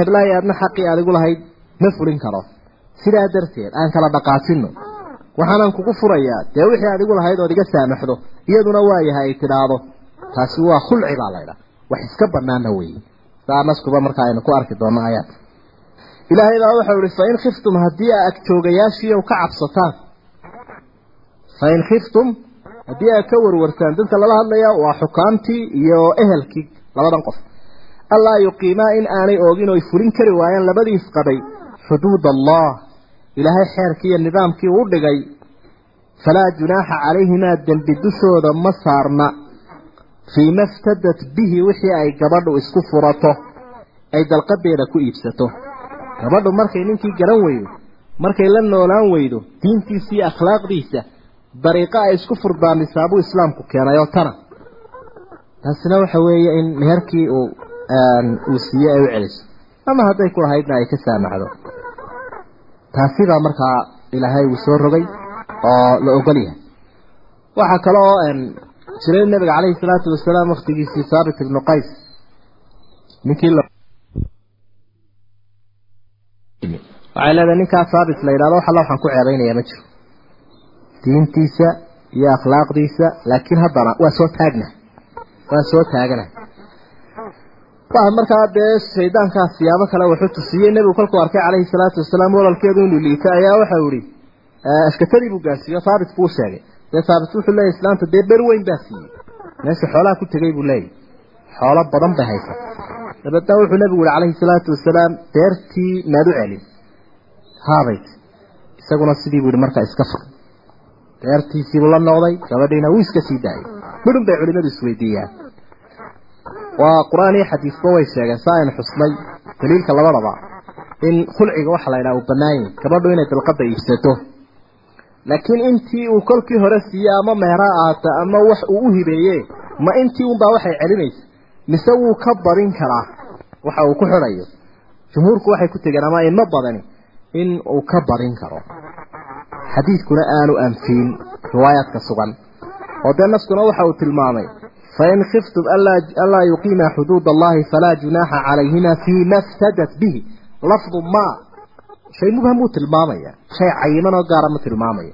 heblaayi aadna xaqii adigu lahayd ma fulin karo. Sidaa darteed aan kala dhaqaajino waxaanaan kugu furayaa dee wixii adigu lahayd ood iga saamaxdo iyaduna waayahay ay tidhaahdo taasi waa khulci baa laydhaa wax iska banaana weeye saa naskuba markaa aynu ku arki doono ayaad ilaahay baa waxau ihi fain khiftum haddii aa agjoogayaashiiyow ka cabsataan. Fain khiftum haddii aad ka warwartaan. Dadka lala hadlaya waa xukaamtii iyo ehelkii labadan qof allaa yuqiimaa in aanay oogin oy fulin kari waayeen labadii isqabay xuduud allah ilaahay xeerkii iyo nidaamkii uu dhigay. Falaa junaaxa calayhimaa dembi dushooda ma saarna. Fii ma ftadat bihi wixii ay gabadhu isku furato ay dalqadeeda ku iibsato. Gabadhu markay ninkii garan weydo markay la noolaan weydo diintiisa iyo akhlaaqdiisa dariiqo ay isku furdaamisaa buu islaamku keenay oo tana. Taasina waxa weeye in meherkii uu uu siiye ay u celiso ama hadday ku lahaydna ay ka saamaxdo. Taasibaa markaa ilaahay uu soo rogay oo la ogol yahay. Waxaa kale oo jiray nabiga calayhi salaatu wasalaam waktigiisii saabit ibnu qays. Ninkii waxay leedahay ninkaa saabit la yidhahdo wax alla waxaan ku ceebaynayaa ma jiro. Diintiisa iyo akhlaaqdiisa laakiin haddana waa soo taagna. Waa soo taagana waa markaa dee shaydaankaa siyaabo kale wuxuu tusiyey nebigu kolkuu arkay calayhi salaatu wasalaam walaalkeedu inuu liito ayaa waxau ihi ashkatadii buu gaarsiiyo haabit buu sheegay. Dee haabit wuxuu leeyahy islaanta dee ber weyn baa siiyey. Meesha xoolaha ku tegay buu leeyahy xoolo badan bay haysa. Dabeedna wuxuu nebigu yihi calayhi salaatu wasalaam deertii maad u celin haabayt isaguna sidii buu yihi markaa iska fur. Deertiisiibuu la noqday gabadhiina wuu iska sii daayay midhun bay culimadu isweydiiyaan waa qur'aan iyo xadiisba way sheegeen saa aynu xusnay. Daliilka labadaba in khulciga waxa la yidhaha uu bannaan yahay gabadhu inay dalqada iibsato. Laakiin intii uu kolkii hore siiyey ama meera aata ama wax uu u hibeeye ma intii unbaa waxay celinaysa mise wuu ka badin karaa waxa uu ku xidhayo jumhuurku waxay ku tegeen ama imo badani in uu ka badin karo. Xadiidkuna aanu anfiin riwaayaadka sugan. Oo dee naskuna waxa uu tilmaamay falaa junaaxa calayhima fiima iftadat bihi lafdu ma shay mubham buu tilmaamaya shay cayiman oo gaara ma tilmaamaya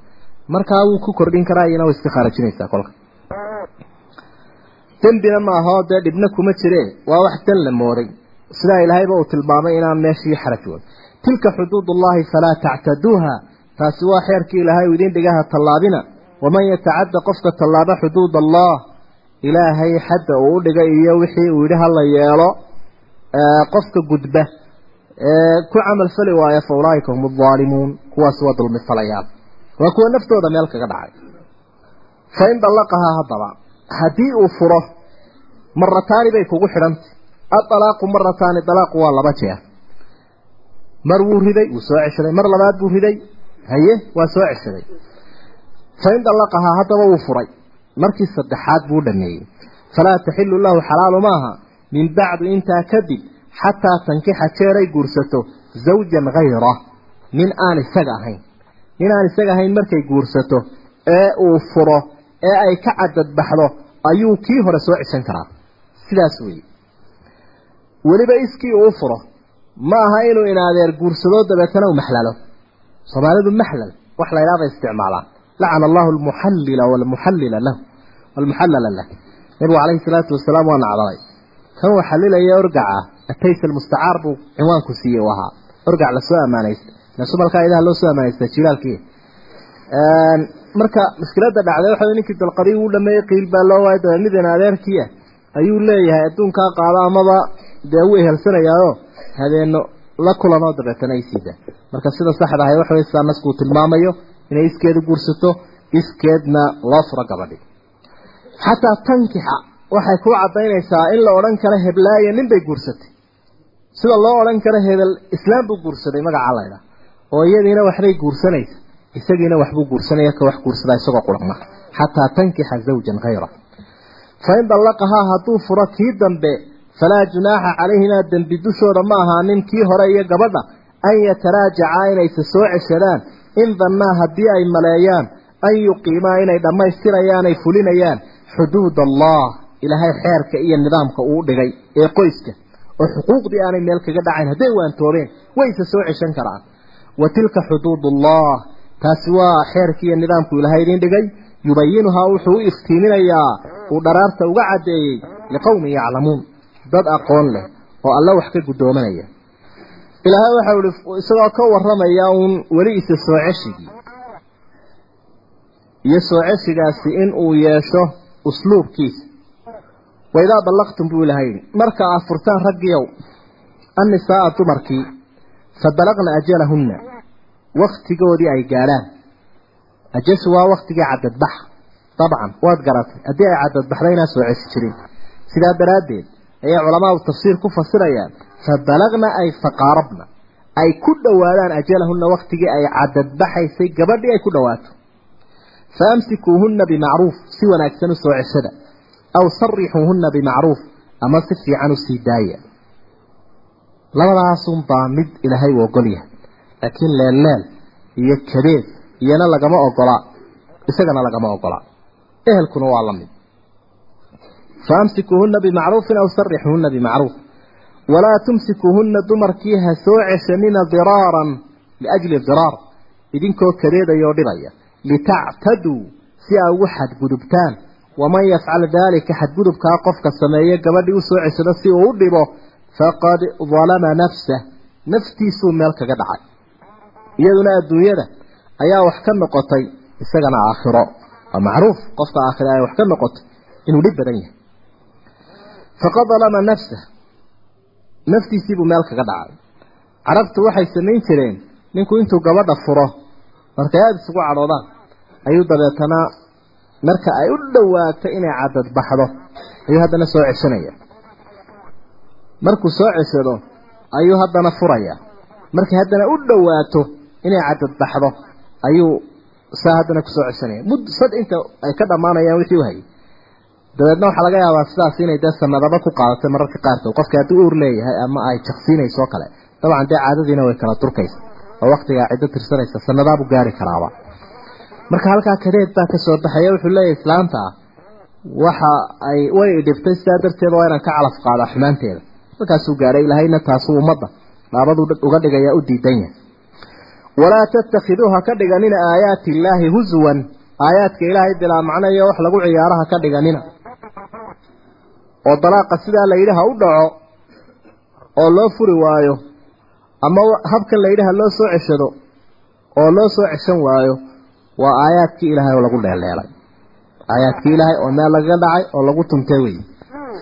markaa wuu ku kordhin karaa iyana way iska khaarajinaysaa kolka dembina ma ahoo dee dhibna kuma jire waa wax dan la mooday sidaa ilaahayba uu tilmaamay inaan meeshii xaraj wood tilka xuduudullahi falaa tactaduuha taasi waa xeerkii ilaahay uu idin dhigaha tallaabina waman yatacadda qofka tallaaba xuduud allah ilaahay xadda uu u dhigay iyo wixii uu yidhi hala yeelo qofka gudba ku camal fali waaya fa ulaaika hum aldaalimuun kuwaas waa dulmi falayaan waa kuwa naftooda meel kaga dhacay. Fa in dallaqahaa haddaba haddii uu furo marataani bay kugu xidhantay adalaaqu marataani dalaaqu waa laba jeer. Mar wuu riday wuu soo ceshaday. Mar labaad buu riday haye waa soo ceshaday. Fa in dallaqahaa haddaba wuu furay markii saddexaad buu dhameeyey. Falaa taxilu lahu xalaalu maaha min bacdu intaa kadib xataa tankixa jeeray guursato zawjan hayra nin aan isaga ahayn. Nin aan isaga ahayn markay guursato ee uu furo ee ay ka cadadbaxdo ayuu kii hore soo ceshan karaa. Sidaas weeye. Weliba iskii uu furo ma aha inuu inaadeer guursado dabeetana u maxlalo. Soomaalidu maxlal wax la ydhaha bay isticmaalaan allahu almuxallila walmuxallila lahu walmuxallala lah. Nabigu calayhi salaatu wasalaam waa nacdalay kan uu xallilaya orgaca atays almustacaar buu cinwaanku siiyey u ahaa orgac la soo ammaanaysta nasu malkaa idaha loo soo ammaanaysta jilaalkii marka mushkiladda dhacday waxa ninkii dalqadii uu dhameeyey qiil baa loo waayay dabeed midin adeerkii ah. Ayuu leeyahay adduunkaa qaado amaba dee wuu ehelsanayaayo? Habeeno la kulanoo dabeetana ay marka sida saxda ahay waxa wey sidaa naskuu tilmaamayo inay iskeeda guursato iskeedna loo furo gabadhi. Xataa tankixa waxay ku cadaynaysaa in la odhan karo heblaaya nin bay guursatay. Sida loo odhan karo hebel islaam buu guursaday magacaa laydha oo iyadiina waxbay guursanaysa isagiina waxbuu guursanaya ka wax guursadaa isagoo qurama xataa tankixa zawjan hayra fa in dallaqahaa hadduu furo kii dambe falaa junaaxa calayhimaa dembi dushooda ma ahaanin kii hore iyo gabadha an yataraajacaa inaysa soo ceshadaan in dannaa haddii ay maleeyaan an yuqiimaa inay dhammaystirayaan ay fulinayaan. Xuduud allah ilaahay xeerka iyo nidaamka uu dhigay ee qoyska. Oo xuquuqdii aanay meel kaga dhacayn hadday waantoobeen wayse soo ceshan karaan. Wa tilka xuduudullah taasi waa xeerkii iyo nidaamku ilaahay idin dhigay. Yubayinuhaa wuxuu u iftiiminayaa uu dharaarta uga caddeeyey liqowmin yaclamuun. Dad aqoon leh oo alla wax ka guddoomanaya ilaahay waxau ihi isagoo ka warramaya uun weli isa soo ceshigii iyo soo ceshigaasi in uu yeesho usluubkiisa. Waidaa dallaqtum buu ilahay yidhi marka aad furtaan raggiyow annisaaa dumarkii fa balaqna ajalahunna waktigoodii ay gaadhaan. Ajashu waa waktigii cadadbaxa dabcan waad garatay. Haddii ay cadadbaxda inaan soo cesi jirin. Sidaa daraaddeed ayay culamaadu tafsiir ku fasirayaan fa balagna ay faqaarabna ay ku dhowaadaan ajalahunna waktigii ay cadadbaxaysay gabadhii ay ku dhowaato fa amsikuuhunna bimacruuf si wanaagsan u soo ceshada aw sarixuuhunna bimacruuf ama si fiican u sii daaya labadaasunbaa mid ilaahay u ogol yahay laakiin leelleel iyo kadeed iyana lagama ogola isagana lagama ogola ehelkuna waa la mid faamsikuuhunna bimacruufin aw sarixuuhunna bimacruuf walaa tumsikuuhunna dumarkii ha soo ceshanina diraaran liajli diraar idinkoo kadeedayoo dhibaya litactaduu si aa ugu xadgudubtaan waman yafcal daalika xadgudubkaa qofka sameeye gabadhii u soo ceshado si uu u dhibo faqad dalama nafsah naftiisuu meel kaga dhacay iyaduna adduunyada ayaa wax ka noqotay isagana aakhiro waa macruuf qofka aakhiro ay wax ka noqotay inuu dhib badan yahay faqad dalama nafsah naftiisiibuu meel kaga dhacay. Carabtu waxay samayn jireen ninku intuu gabadha furo markay aada isugu cadhoodaan ayuu dabeetana marka ay u dhowaato inay cadad baxdo. Ayuu haddana soo ceshanaya markuu soo ceshado ayuu haddana furaya markay haddana u dhowaato inay cadad baxdo ayuu saa haddana ku soo ceshanaya mud sad inta ay ka dhammaanayaan wixii u hayay dabeedna waxaa laga yaabaa sidaas inay dee sanadaba ku qaadatay mararka qaarkood. Qofkii haddii uur leeyahay ama ay jaqsiinayso kale dabcan dee caadadiina way kala durkaysa oo waktigaa ciddo tirsanaysa sanadaabu gaari karaaba. Marka halkaa kadeed baa ka baxaya wuxuu leeyahay islaanta ah waxa ay way idhibtay sidaa darteed waa inaan ka calaf qaada xumaanteeda. Markaasuu gaadhay ilaahayna taasuu ummadda dhaabadu uga dhigaya u diidan yahay. Walaa tattakhiduuha ka dhiganina aayaati illaahi huswan aayaadka ilaahay bilaa macnayo wax lagu ciyaaraha ka dhiganina oo dalaaqa sidaa la yidhi ha u dhaco oo loo furi waayo ama habkan la yidhi ha loo soo ceshado oo loo soo ceshan waayo waa aayaadkii ilaahay oo lagu dheeleelay aayaadkii ilaahay oo meel lagaga dhacay oo lagu tuntay wey.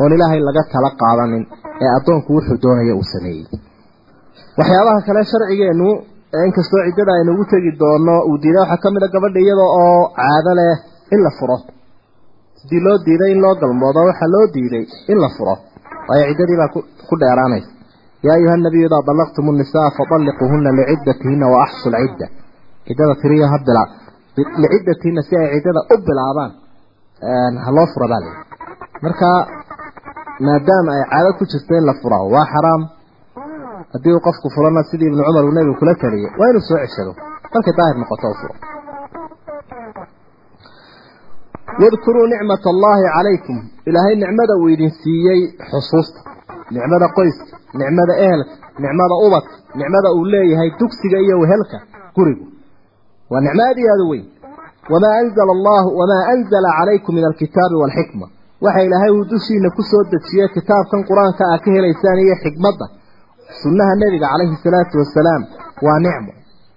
Oon ilaahay laga tala qaadanin ee addoonku wuxuu doonaya uu sameeyey. Waxyaabaha kale sharcigeennu inkastoo ciddada aynu ugu tegi doono uu diiday waxaa ka mid a gabadha iyada oo caado leh in la furo sidii loo diiday in loo galmoodo waxaa loo diiday in la furo. Waayo ciddadii baa ku dheeraanaysa yaa ayuha nabiyu idaa dallaqtum nnisaa fatalliquuhuna liciddatihinna wa axsu lcidda ciddada tiriyo ha bila liciddatihinna si ay ciddada u bilaabaan ha loo fura baa layidhi marka maadaama ay caado ku jirto in la furaa waa xaraam. Haddii uu qofku furana sidii ibnu cumar uu nebigu kula taliyay waa inuu soo ceshado. Markay daahir noqoto u furo wadkuruu nicmat allaahi calaykum. Ilaahay nicmada uu idin siiyey xusuusta. Nicmada qoyska nicmada ehelka nicmada ubadka nicmada uu leeyahay dugsiga iyo wehelka gurigu. Waa nicmo aad iyo aada weyn. Wamaa anzala allahu wamaa anzala calaykum min alkitaabi waalxikma waxa ilaahay uu dushiina ku soo dejiyey kitaabkan qur'aanka aa ka helaysaan iyo xikmadda. Sunnaha nebiga calayhi salaatu wasalaam waa nicmo.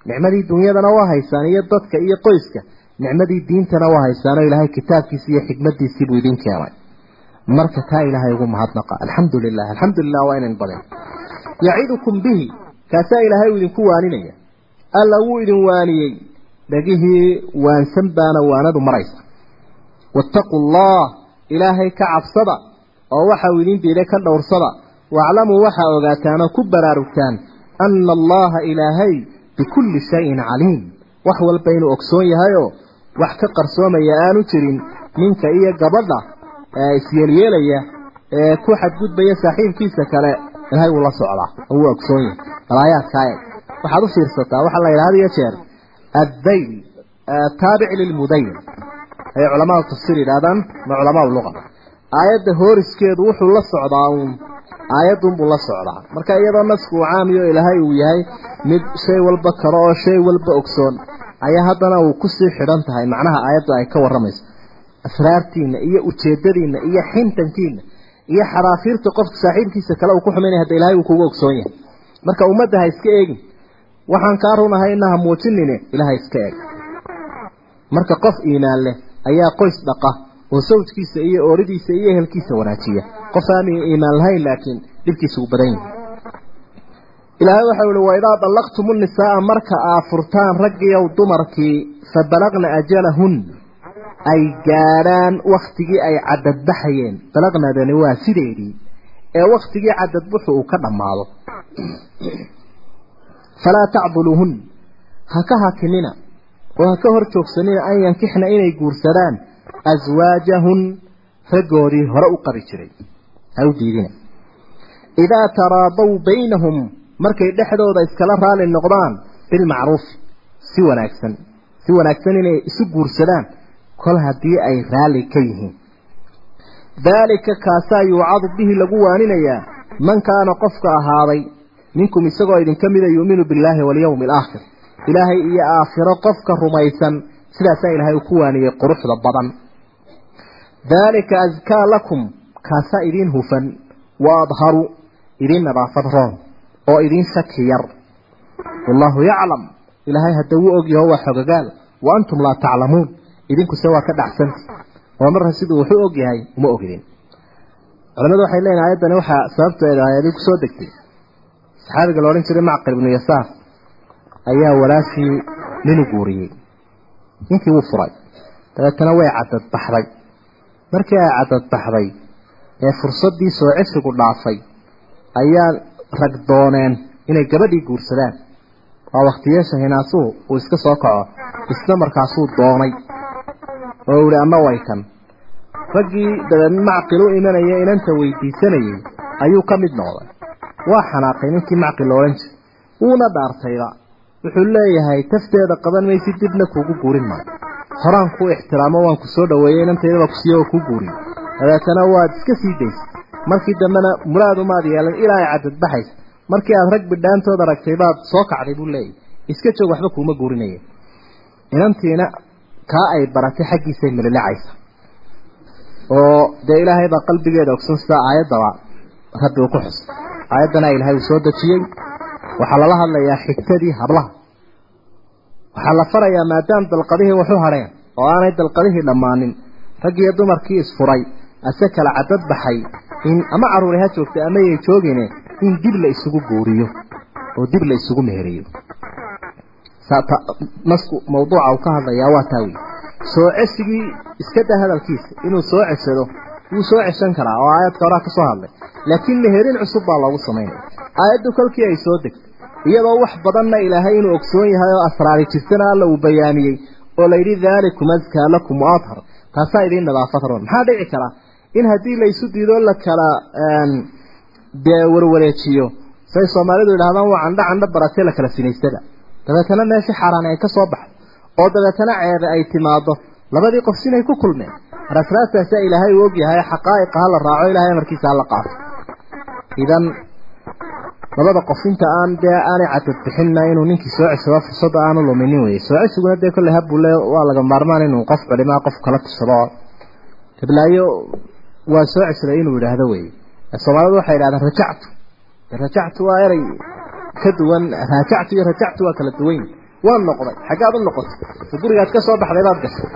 Nicmadii dunyadana waa haysaan iyo dadka iyo qoyska nicmadii diintana waa haysaanoo ilaahay kitaabkiisi iyo xikmadiisii buu idin keenay. Marka taa ilaahay ugu mahadnaqa. Alxamdu lilah alxamdu lilah waa inan badin yacidukum bihi. Kaasaa ilaahay uu idinku waaninaya. Alla wuu idin waaniyey. Dhegihii waansan baana waanadu maraysa. Waataquu allah ilaahay ka cabsada oo waxa uu idin diiday ka dhowrsada. Waaclamuu waxaa ogaataan oo ku baraarugtaan ana allaha ilaahay bikulli shayin caliim. Wax walba inuu ogsoon yahayoo wax ka qarsoomaya aanu jirin ninka iyo gabadha ee isyeelyeelaya ee ku xadgudbaya saaxiibkiisa kale ilaahay wuu la socdaa oo wuu ogsoon yahay. Balaayaadkaa eeg waxaad u fiirsataa waxaa la yidhaha had jeer addayl taabic lilmudayn ayay culamada tafsiir yidhahdaan ma culamaa luqa. Aayadda hooriskeedu wuxuu la socdaa uun. Aayadunbuu la socdaa. Marka iyadoo nasku uu caamiyo ilaahay uu yahay mid shay walba karo oo shay walba ogsoon ayaa haddana uu ku sii xidhan tahay. Macnaha aayaddu ay ka warramayso. Asraartiina iyo ujeedadiina iyo xintankiina iyo xaraafiirta qofka saaxiibkiisa kale uu ku xumaynaya hadda ilahay uu kugu ogsoon yahay. Marka ummadda ha iska eegin waxaan kaa runahay inaha muujinine ilaha iska eeg. Marka qof iimaan leh ayaa qoys dhaqa oo sawjkiisa iyo ooridiisa iyo ehelkiisa wanaajiya. Qof aan iimaan lahayn laakiin dhibkiisa uu badan yahay ilaahay waxau ihi waidaa dallaqtum nisaaa marka aa furtaan raggiyow dumarkii fa balagna ajalahun. Ay gaadhaan waktigii ay cadadbaxayeen balaqnadani waa sideedii. Ee waktigii cadadbuxu uu ka dhammaado. Falaa tacduluuhun ha ka hakinina oo ha ka hor joogsanina an yankixna inay guursadaan. Aswaajahun raggoodii hore u qabi jiray. Ha u diidina. Idaa taraadaw baynahum markay dhexdooda iskala raali noqdaan bilmacruufi si wanaagsan si wanaagsan inay isu guursadaan kol haddii ay raalli ka yihiin. Daalika kaasaa yuucadu bihi lagu waaninayaa man kaana qofka ahaaday minkum isagoo idinka mida yuuminu billaahi walyawmi alaakhir ilaahay iyo aakhiro qofka rumaysan sidaasaa ilaahay uu ku waaniyey quruxda badan. Daalika askaa lakum kaasaa idiin hufan wa adharu idiin nadaafad roon oo idiin shaki yar. Wallaahu yaclam. Ilaahay hadda wuu ogyaho waa xogagaal. Wa antum laa taclamuun idinkuse waa ka dhacsanti oo marra siduu wuxuu ogyahay uma ogidin. Culamadu waxay leeyihiin ayaddani waxaa sababteeda aayadii ku soo degtay. Saxaabiga la odhan jiray macqil ibnu yasaar ayaa walaashii ninu guuriyey. Ninkii wuu furay. Dabeetana way cadadbaxday markii ay cadadbaxday ee fursaddii soo cesigu dhaafay ayaa rag dooneen inay gabadhii guursadaan. Waa waktiyeesha hinaasuhu uu iska soo kaco isla markaasuu doonay. Oo ihi ama way kan raggii dabeed macqil u imanaya inanta weydiisanayay ayuu ka mid noqday. Waa xanaaqay ninkii macqil la odhan jiray. Wuuna dhaartayba wuxuu leeyahay tafteeda qaban maysi dibna kuugu guurin maayo. Horaan kuu ixtiraamo waan ku soo dhaweeyey inantaydaba kusiiya oo kuu guuriyo dabeetana waad iska sii daysay markii dambena muraadumaad yeelan ilaa ay cadadbaxaysa markii aad rag bidhaantood aragtay baad soo kacday buu leeyahy iska joog waxba kuuma guurinaya inantiina kaa ay baratay xaggiisay melilacaysa oo dee ilaahay baa qalbigeeda ogsan sida aayaddaba rabbi uu ku xusay aayaddana ilaahay uu soo dejiyey. Waxaa lala hadlayaa xigtadii hablaha. Waxaa la farayaa maadaama dalqadihii waxu hadheen oo aanay dalqadihii dhammaanin. Raggiiyo dumarkii isfuray ase kala cadad baxay in ama carruuri ha joogtay ama yay joogine in dib la isugu guuriyo oo dib la isugu meheriyo nasku mawduuca uu ka hadlayaa waa taa wey soo cesigii iska daa hadalkiisa. Inuu soo ceshado wuu soo ceshan karaa oo aayadka horaa ka soo hadlay. Laakiin meherin cusub baa loogu samaynaya aayaddu kolkii ay soo degtay iyadoo wax badanna ilaahay inuu ogsoon yahay oo asraari jirtana alla uu bayaamiyey oo layidhi daalikum askaa lakum wa adhar. Taasaa idiin nadaafad roon maxaa dhici kara in haddii laysu diido la kala warwareejiyo. Say soomaalidu yidhahdaan waa candho candho baratee la kala sinaystada. Dabeetana meeshii xaaraan ay ka soo baxdo. Oo dabeetana ceebe ay timaado labadii qof sinay ku kulmeen. Rasraastaasaa ilaahay uu ogyahay xaqaa'iqa ha la raaco ilahay amarkiisa ha la qaato idan labada qof inta aan dee aanay cadad bixinna inuu ninkii soo ceshado fursadda aanu luminin weye soo ceshiguna dee kolle habule waa laga maarmaan inuu qof culimaa qof kala tushado hiblaayo waa soo ceshaday inuu yidhaahdo weye soomaalidu waxay yidhahdaan rajactu. Rajactu waa eray ka duwan raajactu iyo rajactu waa kala duwan waa noqday xaggaad u noqotay. Gurigaad ka soo baxday baad gashay.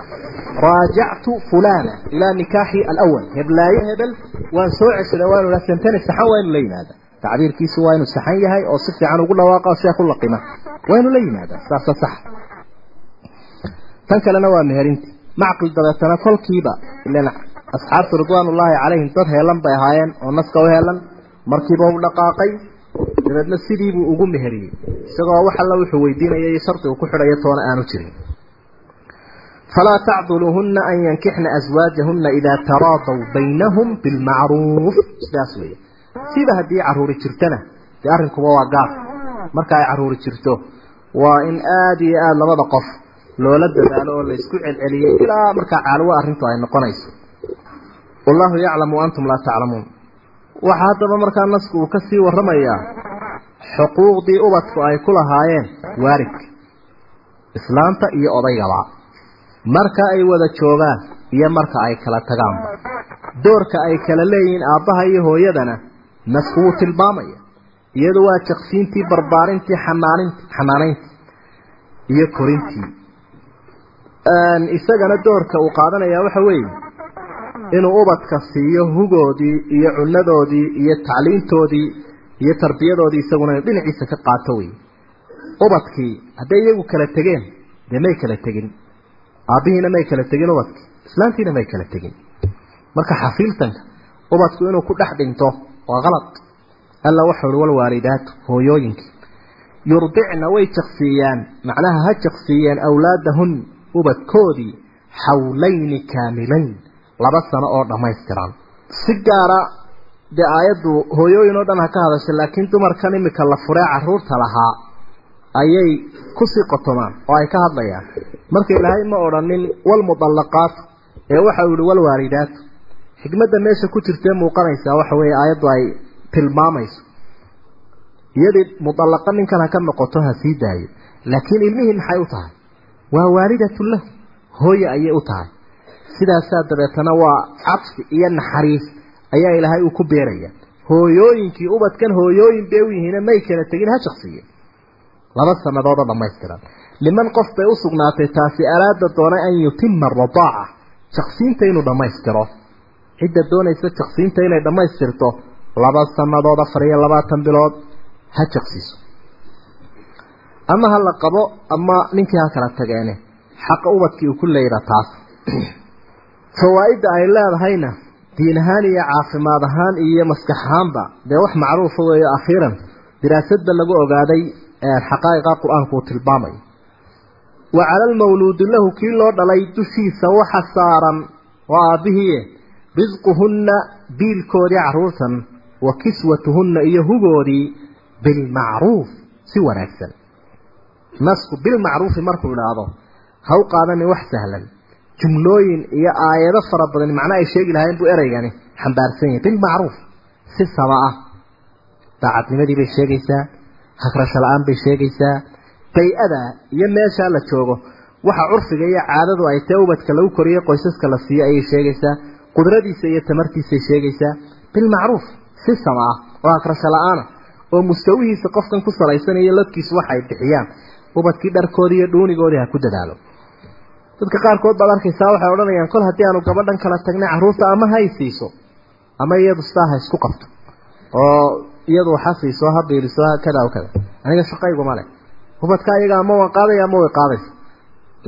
Raajactu fulana ilaa nikaaxi alawal heblaayo hebel waan soo ceshaday waa inu senteni saxan waa inu la yimaada tacbiirkiisu waa inuu saxan yahay oo si fiican ugu dhawaaqa oo sheekh u laqima. Waa inu la yimaada saasa sax. Tan kalena waa meherinti macqil dabeetana kolkiiba ilan asxaabtu ridwaanullaahi calayhim dad heelan bay ahaayeen oo naska u heelan. Markiiba u dhaqaaqay dabeedna sidiibuu ugu meheriyey. Isagoo wax alla wuxuu weydiinaya iyo shardi uu ku xidhayo toona aanu jirin. Falaa tacduluuhunna an yankixna aswaajahunna idaa taraadaw baynahum bilmacruuf. Sidaas weeye. Siba haddii carruuri jirtana dee arrinkuba waa gaar. Marka ay carruuri jirto waa in aada iyo aada labada qof loola dadaalo oo laysku celceliyey ilaa markaa caalwo arrintu ay noqonayso wallaahu yaclamu wa antum laa taclamuun. Waxaa haddaba markaa nasku uu ka sii warramayaa xuquuqdii ubadku ay ku lahaayeen waalidka islaanta iyo odaygaba marka ay wada joogaan iyo marka ay kala tagaanba doorka ay kala leeyihiin aabbaha iyo hooyadana nasku wuu tilmaamaya iyadu waa jaqsiintii barbaarintii xanaaninti xanaanayntii iyo korintii. Isagana doorka uu qaadanayaa waxa weeye inuu ubadka siiyo hugoodii iyo cunadoodii iyo tacliintoodii iyo tarbiyadoodii isaguna inu dhinaciisa ka qaato wey ubadkii hadday iyagu kala tegeen dee may kala tegin. Aabbihiina may kala tegin ubadkii islaantiina may kala tegin. Marka xafiiltanka ubadku inuu ku dhex dhinto waa qalad alla waxau uhi walwaalidaatu hooyooyinkii yurdicna way jaqsiiyaan macnaha ha jaqsiiyeen awlaadahun ubadkoodii xawlayni kaamilayn laba sano oo dhammaystiran si gaara dee aayaddu hooyooyin oo dhan ha ka hadashay laakiin dumarkan imika la furee carruurta lahaa ayay ku sii qotomaan oo ay ka hadlayaan. Marka ilaahay ma odhanin walmudallaqaat ee waxa uu yihi walwaalidaatu xikmadda meesha ku jirtee muuqanaysaa waxa weeye aayaddu ay tilmaamayso. Iyadii mudallaqa ninkan ha ka noqoto ha sii daayo. Laakiin ilmihii maxay u tahay? Waa waalidatun lahu hooye ayay u tahay sidaasaa dabeetana waa cadfi iyo naxariis ayaa ilaahay uu ku beeraya. Hooyooyinkii ubadkan hooyooyin bay u yihiine may kala tegin ha jaqsiye laba sannadoodoo dhammaystiran. Liman qof bay u sugnaatay taasi araada doonay an yutima aradaaca jaqsiinta inuu dhammaystiro. Cidda doonaysa jaqsiinta inay dhammaystirto laba sannadood afar iyo labaatan bilood ha jaqsiiso ama ha la qabo ama ninkii ha kala tageene xaqa ubadkii uu ku leeyra taas fawaa'idda ay leedahayna diin ahaan iyo caafimaad ahaan iyo maskax ahaanba dee wax macruufa weeyo akhiiran. Diraasadba lagu ogaaday xaqaa'iqa qur'aanku uu tilmaamayo wa cala almawluudi lahu kii loo dhalay dushiisa waxa saaran waa aabbihiie risquhunna biilkoodii carruurtan wa kiswatuhunna iyo hugoodii bilmacruuf si wanaagsan. Nasku bilmacruufi markuu idhaahdo ha u qaadanin wax sahlan jumlooyin iyo aayado fara badan macna ay sheegi lahayn buu ereygani xambaarsan yahay. Bilmacruuf si sama ah. Daacadnimadii bay sheegaysaa. Hagrasho la'aan bay sheegaysaa. Bay-ada iyo meeshaa la joogo. Waxa curfiga iyo caadadu ay tee ubadka lagu koriyo qoysaska la siiyo ayay sheegaysaa. Qudradiisa iyo tamartiisay sheegaysaa. Bilmacruuf si sama ah. Oo hagrasho la'aana oo mustawihiisa qofkan ku salaysanayo ladkiisu waxa ay bixiyaan. Ubadkii dharkoodii iyo dhuunigoodii ha ku dadaalo dadka qaarkood baad arkaysaa waxay odhanayaan kol haddii aanu gabadhan kala tagnay carruurta ama hay siiso ama iyadu sidaa ha isku qabto oo iyadu waxa siiso ha biiliso kada o kada. Aniga shaqayguma leh. Ubadka iyaga ama waan qaadaya ama way qaadaysa.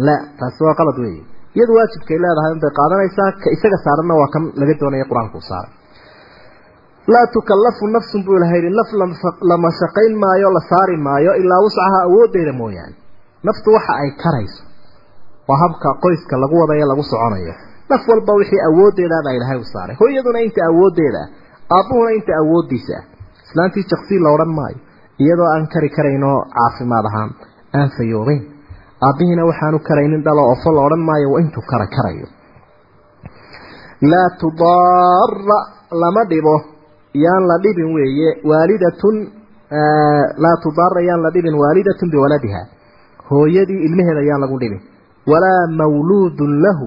La taasi waa qalad weeye. Iyadu waajibkay leedahay unbay qaadanaysaa ka isaga saaranna waa kan laga doonaya qur'aanku u saaray. Laa tukallafu nafsun buu ilaha yidhi naf lama shaqayn maayo la saari maayo ilaa wuscaha awooddeeda mooyaane. Naftu waxa ay karayso waa habka qoyska lagu wadayo lagu soconayo. Naf walba wixii awooddeedaa baa ilaahay u saaray. Hooyaduna inta awooddeeda ah aabbuhuna inta awooddiisa ah islaantii jaksii la odhan maayo iyadoo aan kari karaynoo caafimaad ahaan aan fayoobeyn aabbihiina waxaanu karaynin dhalo ofo la odhan maayo intuu kara karayo. Laa tudaara lama dhibo. Yaan la dhibin weeye waalidatun laa tudaara yaan la dhibin waalidatun biwaladiha hooyadii ilmaheeda yaan lagu dhibin walaa mawluudun lahu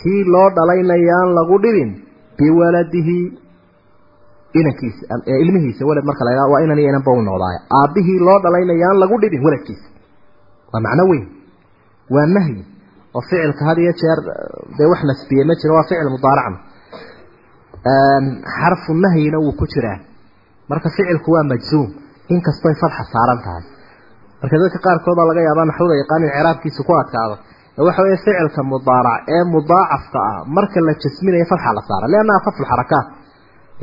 kii loo dhalayna yaan lagu dhibin biwaladihi inankiisa ilmihiisa walad marka la waa inan iyo inanba u noqdaay aabbihii loo dhalayna yaan lagu dhibin waladkiisa waa macno weyn waa nahyi oo ficilka had iyo jeer dee wax nasbiye ma jiro waa ficil mudaaracna xarfu nahyina wuu ku jiraa. Marka ficilku waa majzuum inkastoy fadxa saaran tahay. Marka dadka qaarkood baa laga yaabaa naxwada yaqaanin ciraabkiisa ku adkaado waxa weeye ficilka mudaarac ee mudaacafka ah marka la jasminayo fadxa la saara. Liannaha khaful xarakaat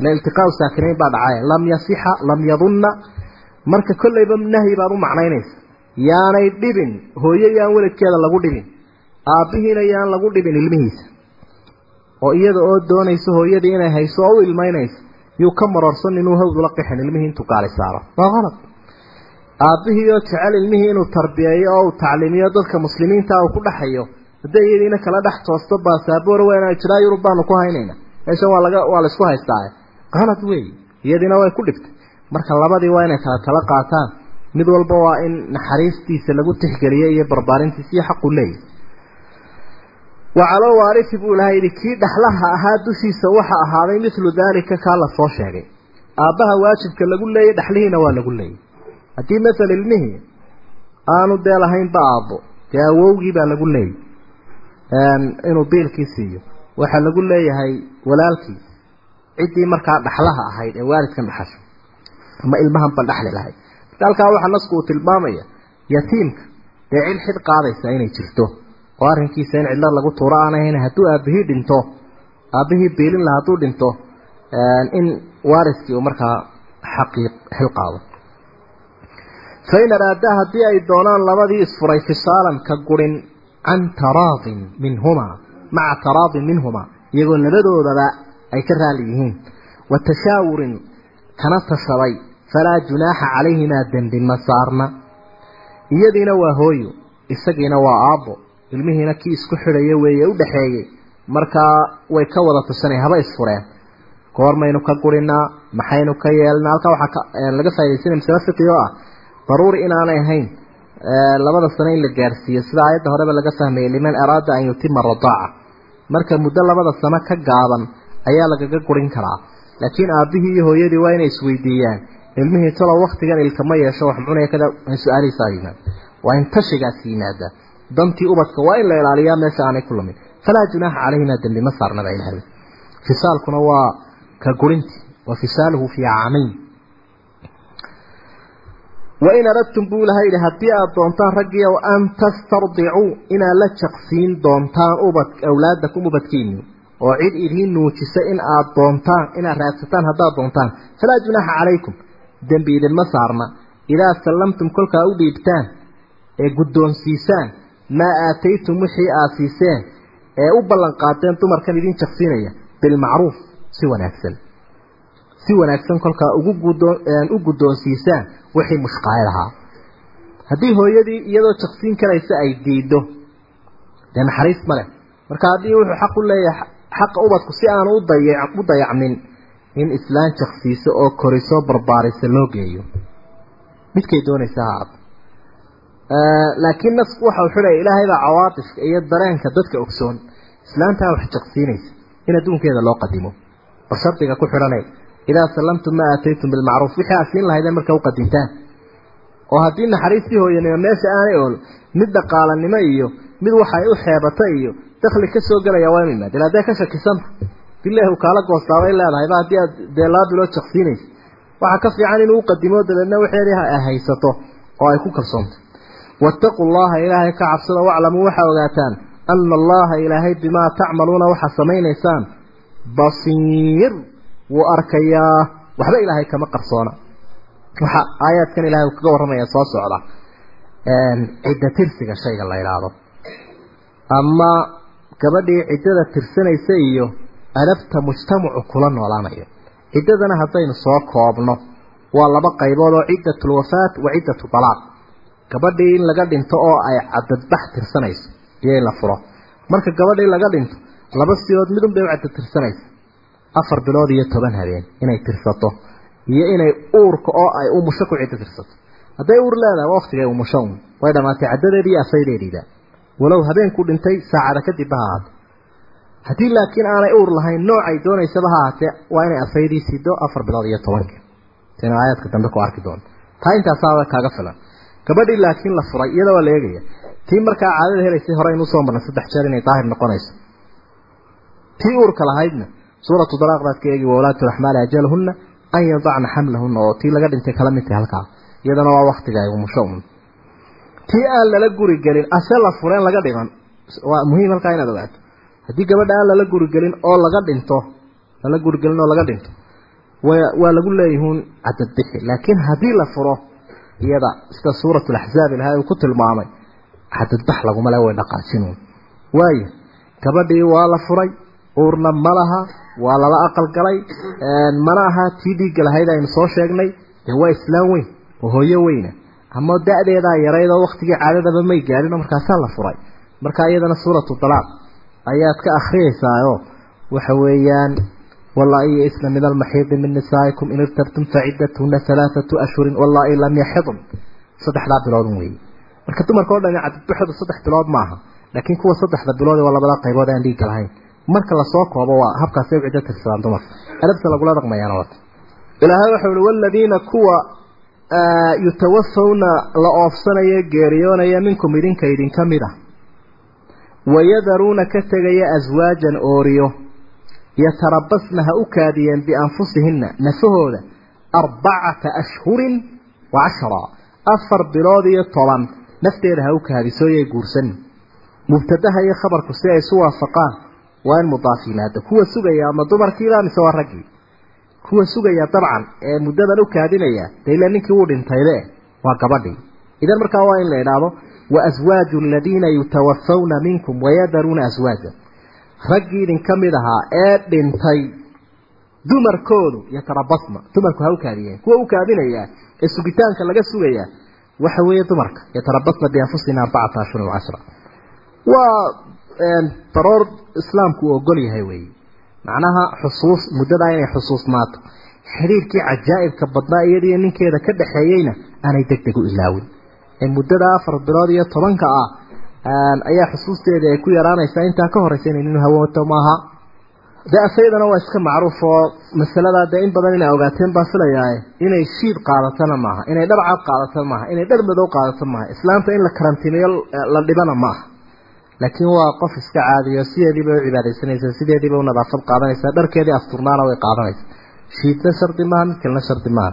ila iltiqaau saakinayn baa dhacay lam yasixa lam yadunna. Marka kollayba nahyi baad u macnaynaysa. Yaanay dhibin hooyo yaan weladkeeda lagu dhibin. Aabbihiina yaan lagu dhibin ilmihiisa. Oo iyada oo doonayso hooyadii inay hayso oo u ilmaynayso yuu ka marorsan inuu hawdula qixin ilmihii intuu gaali saaro. Waa qalad aabbihii oo jecel ilmihii inuu tarbiyeeyo oo uu tacliimiyo dadka muslimiinta uu ku dhaxayo. Hadday iyadiina kala dhex toosto baasaboor weyn jiraa yurub baanu ku haynayna meeshan waa laga waa la isku haystaa qalad wey iyadiina way ku dhigtay. Marka labadii waa inay kala tala qaataan. Mid walba waa in naxariistiisa lagu tixgeliyo iyo barbaarintiisa iyo xaqu leeyahy wacalo waarisi buu ilahay yidhi kii dhexlaha ahaa dushiisa waxa ahaaday midlu daalika kaa la sheegay. Aabbaha waajibka lagu leeyay dhexlihiina waa lagu leeyay haddii masel ilmihii aanu dee lahaynba aabbo dee awowgii baa lagu leeyay. Inuu biilkii siiyo. Waxaa lagu leeyahay walaalkii ciddii markaa dhaxlaha ahayd ee waalidkan dhaxasho ama ilmahanba dhexli lahayd halkaa waxaa nasku uu tilmaamaya yatiimka dee cid xid qaadaysa inay jirto. Oo arrinkiisa in cidlo lagu tuuro ahayn hadduu aabbihii dhinto aabbihii biilin laha hadduu dhinto in waariskii uu markaa xaqii xil fain araadaa haddii ay doonaan labadii isfuray fisaalan ka gurin can taraadin minhumaa maca taraadin minhumaa iyagoo labadoodaba ay ka raali yihiin. Wa tashaawurin kana tashaday falaa junaaxa calayhimaa dembi ma saarna. Iyadiina waa hooyo isagiina waa aabbo ilmihiina kii isku xidhaya weeye u dhaxeeyey. Markaa way ka wada tushanay haba isfureen. Goormaynu ka gurinaa maxaynu ka yeelnaa halkaa waxaa laga faa'idaysanaya masale fiqi oo ah daruuri inaanay ahayn labada sano in la gaarsiiyo sida aayadda horeba laga fahmayay liman araada an yutima radaaca marka muddo labada sano ka gaaban ayaa lagaga gurin karaa. Laakiin aabbihii iyo hooyadii waa inay isweydiiyaan. Ilmihii talow waktigan ilka ma yeesho wax mucunaya kada su'aalihiisaa yimaad waa in tashigaas yimaada. Dantii ubadka waa in la ilaaliyaa meesha aanay ku lumin. Falaa junaaxa calayhimaa dembi ma saarnaba ilahay fisaalkuna waa ka gurinti wa fisaaluhu fii caamayn wain aradtum buu ilaha yidhi haddii aada doontaan raggiiow an tastardicuu inaad la jaqsiin doontaan ubad awlaadakum ubadkiini oo cid idiin nuujisa in aada doontaan inaad raadsataan haddaad doontaan falaa junaaxa calaykum dembi idinma saarna idaa sallamtum kolkaa u dhiibtaan ee guddoonsiisaan maa aataytum wixii aad siiseen ee u ballan qaadeen dumarkan idin jaqsiinaya bilmacruuf si wanaagsan si wanaagsan kolkaa ugu guddoon u guddoonsiisaan wixii mushqaayad ahaa haddii hooyadii iyadoo jaqsiin karaysa ay diido dee naxariis ma leh. Marka haddii wuxuu xaq u leeyahay xaqa ubadku si aanu u daya u dayacmin in islaan jaqsiiso oo koriso barbaarisa loo geeyo. Midkay doonaysa ha aad laakiin nasku waxa uu xidhaya ilaahay baa cawaatifka iyo dareenka dadka ogsoon. Islaantaa wax jaqsiinaysa in adduunkeeda loo qadimo. Oo shardiga ku xidhanay idaa sallamtum maa aataytum bilmacruuf wixii aad siin lahaydeen marka u oo haddii naxariistii hooyanimo meesha aanay ool mid dhaqaalanimo iyo mid waxay u xeebata iyo dakli ka soo gelaya waa inu yimaad ila hadee ka shakisanta bilahi uu kaala goostaabay leedahayba haddii aad dee laba bilood jaqsiinaysa waxaa ka fiican inuu uqadimo dabeedna waxeedii ay haysato oo ay ku kalsoonto waataquu llaha ilaahay ka cabsada waclamuu waxaa ogaataan ana allaha ilaahay bimaa tacmaluuna waxaa samaynaysaan basiir wuu arkayaa. Waxba ilaahay kama qarsoona. Waxa aayaadkan ilahay uu kaga warramaya soo socda cidda tirsiga shayga la idhaahdo ama gabadhii ciddada tirsanaysa iyo adabta mujtamacu kula noolaanayo. Ciddadana haddaynu soo koobno waa laba qaybood oo ciddatul wafaat wa ciddatu dalaaq gabadhii in laga dhinto oo ay cadadbax tirsanayso iyo in la furo. Marka gabadhii laga dhinto laba sidood midun bay u cadad tirsanaysa afar bilood iyo toban habeen inay tirsato iyo inay uurka oo ay umusho ku ciddo tirsato. Hadday uur leedahay waktigay umusho un way dhamaatay caddadeedii iyo afaydeediida. Walow habeenku dhintay saacada kadib ha ahaatee haddii laakiin aanay uur lahayn noocay doonaysaba ha ahaatee waa inay afaydii sido afar bilood iyo tobankii sina aayaadka dambe ku arki doonto taa intaasaaba kaaga filan. Gabadhii laakiin la furay iyada waa la eegaya tii markaa caadada helaysay hore aynu u soo marnay saddex jeer inay daahir noqonayso. Tii uurka lahaydna suuratu dalaaq baad ka eegi wawlaatu raxmaali ajalahunna an yadacna xamlahunna oo tii laga dhintay kala mid tahay halkaa. Iyadana waa waktiga ay umusho un tii aan lala guri gelin ase la fureen laga dhiman waa muhiim halkaa inaad ogaato haddii gabadha aan lala gurigelin oo laga dhinto lala gurigelin oo laga dhinto wa waa lagu leeyihuun cadadbixi laakiin haddii la furo iyada sida suuratu laxzaab ilahay uu ku tilmaamay cadadbax laguma le way dhaqaajinuun waayo gabadhii waa la furay uurna ma laha waa lala aqal galay. Mana aha tii dhiigga lahayd aynu soo sheegnay. Waa islaam weyn oo hooyo weyna. Ama da-deedaa yarayd oo waktigii caadadaba may gaadhin oo markaasaa la furay. Marka iyadana suuratu dalaaq ayaad ka akhriyaysaao waxa weeyaan wallaahi yaisna min almaxiidi min nisaa'ikum in irtabtum facidatuna halaathatu ashhurin wallaahi lam yaxidn saddexdaa biloodun weeye marka dumarka o dhami cadadbaxoodu saddex bilood maaha. Laakiin kuwa saddexda bilood waa labada qaybood aan dhiigga lahayn marka la soo koobo waa habkaasay ciddo tirsadaan dumarka adabta lagula dhaqmayaana wata ilaahay waxau ihi waladiina kuwa yutawafawna la oofsanaya geeriyoonaya minkum idinka idinka mid ah. Wayadaruuna ka tegaya aswaajan ooriyo. Yatarabasna ha u kaadiyeen bianfusihinna nafahooda arbacata ashhurin wa cashra afar bilood iyo toban nafteeda ha u kaadisooyay guursanin mubtadaha iyo khabarku si ay isu waafaqaan waa in mudaaf yimaado kuwa sugaya ama dumarkiiba mise waa raggii? Kuwa sugaya dabcan ee muddadan u kaadinaya dee ninkii wuu dhintayde waa gabadhii. Idan markaa waa in la idhaahdo wa aswaaju aladiina yutawafawna minkum wayadaruuna aswaaja raggii idinka mid ahaa ee dhintay dumarkoodu yatarabasna dumarku ha u kaadiyeen. Kuwa u kaadinaya ee sugitaanka laga sugaya waxa weeye dumarka. Yatarabasna bianfusina arbacata ashhurin wacashra waa baroor islaamku uu ogol yahay weeye macnaha xusuus muddadaa inay xusuusnaato xidhiirkii cajaa'ibka badnaa iyadiiyo ninkeeda ka dhaxeeyeyna aanay deg deg u ilaawin ee muddada afar bilood iyo tobanka ah ayaa xusuusteedii ay ku yaraanaysaa intaa ka horraysa inay nin hawooto maaha. Dee asaydana waa iska macruuf oo masaladaa dee in badan inay ogaateen baan filayaaye inay shiid qaadatana maaha inay dhar cad qaadato maaha inay dhar madow qaadato maaha. Islaamta in la karantimeeyo la dhibana ma aha laakiin waa qof iska caadiyo sideediiba u cibaadaysanaysaa sideediiba u nadaafad qaadanaysaa dharkeedii asturnaana way qaadanaysaa. Shiidna shardi maaha mid shardi maaha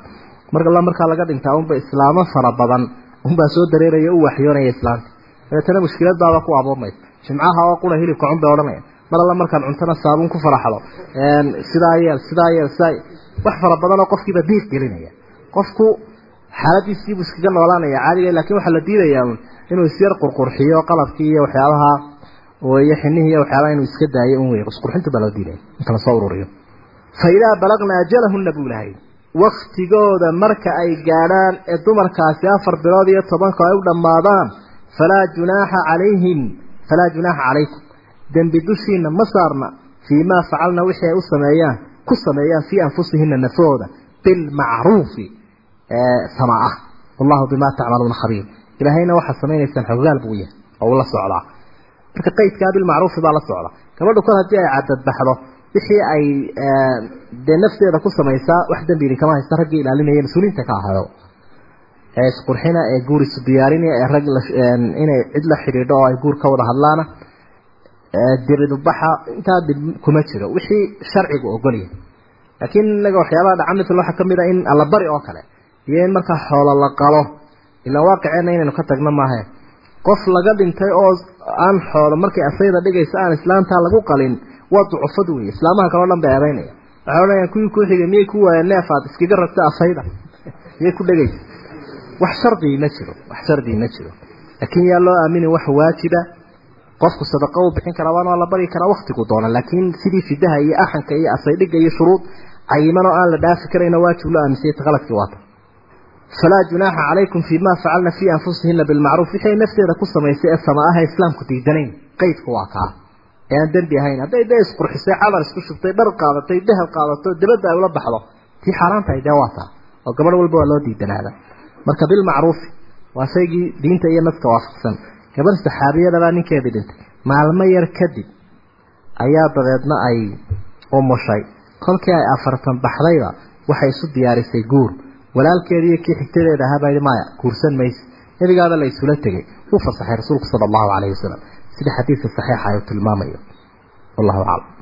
mar alla markaa laga dhintaa unba islaamo fara badan unbaa soo dareeraya u waxyoonaya islaamka dabeetana mushkilad baaba ku aboomaysa jimcaha oo qura hilibka cun bay odhanaya mar alla markaad cuntana saabuun ku faraxdo. Sidaa yeel sidaa yeel sidaa wax fara badan qofkiiba diiq gelinaya. Qofku xaaladiisiibuu iskaga noolaanaya caadiga laakiin waxaa la diidayaa un inuu isyar qurqurxiyo qalabkii iyo waxyaabaha iyo xinihii iyo waxyaabaha inuu iska daayo un wey isqurxinta baa loo diidaya inta la soo ururiyo. Fa idaa balagna ajalahunna buu lahay waktigooda marka ay gaadhaan ee dumarkaasi afar bilood iyo tobanka ay u dhammaadaan falaa junaaxa calayhim falaa junaaxa calaykum. Dembi dushiina ma saarna fii maa facalna wixii ay u sameeyaan ku sameeyaan fii anfusihina nafahooda bilmacruufi sama ah. Wallahu bimaa tacmaluuna khabiir ilaahayna waxaad samaynaysaan xoggaal buu yahay oo uu la socdaa marka qaydkaa bilmacruufi baa la socda gabadhu kor haddii ay cadadbaxdo wixii ay dee nafteeda ku samaysaa wax dembi idinkama haysta raggii ilaalinaya mas'uuliyiinta ka ahado ee isqurxina ee guur isu diyaarinaya ee rag inay cid la xidhiidho oo ay guur ka wada hadlaana diridubaxa intaa dib kuma jiro wixii sharcigu ogolyahay laakiin inaga waxyaabaha dhaca mithal waxaa ka mid a in allabari oo kale iyo in markaa xoolo la qalo ilaa waaqiceenna inaynu ka tagno maahe. Qof laga dhintay oo aan xoolo markay asayda dhigaysa aan islaamtaa lagu qalin waa ducufad wey islaamaha kaleo dhan bay eedaynaya waxay odhanayaan kuwii kuu xigay miyay ku waayeen? Neefaad iskaga ragta asayda. Miyay ku dhegaysa wax shardii ma jiro wax shardii ma jiro. Laakiin yaa loo aamini wax waajiba qofku sadaqa uu bixin karaa waana la bari karaa waktigu doona. Laakiin sidii fidaha iyo axanka iyo asaydhiga iyo shuruud cayiman oo aan la dhaafi karayna waajib loo aaminsay qaladkii waata falaa junaaxa calaykum fii ma facalna fii anfusihina bilmacruuf. Wixii nafteeda ku samaysay ee sama aha islaamku diidanayn qaydku waa kaa. Ee aan dembi ahayn hadday dee isqurxisay cadar isku shubtay dhar qaadatay dahab qaadato dabadda ay ula baxdo. Tii xaaraan tahay dee waa taa oo gabadh walba waa loo diidanaada. Marka bilmacruufi waa shaygii diinta iyo naska waafaqsan. Gabadh saxaabiyadabaa ninkeedii dhintay maalmo yar kadib ayaa dabeedna ay umushay kolkii ay afartan baxdayba waxay isu diyaarisay guur walaalkeeda iyo kii xigtadeeda ahaabaa maya guursan mayse. Nebigaaba la isula tegey. Wuu fasaxay rasuulku sala allahu calayhi wasalam sida xadiidka saxiixa ay tilmaamayo. Wallahu aclam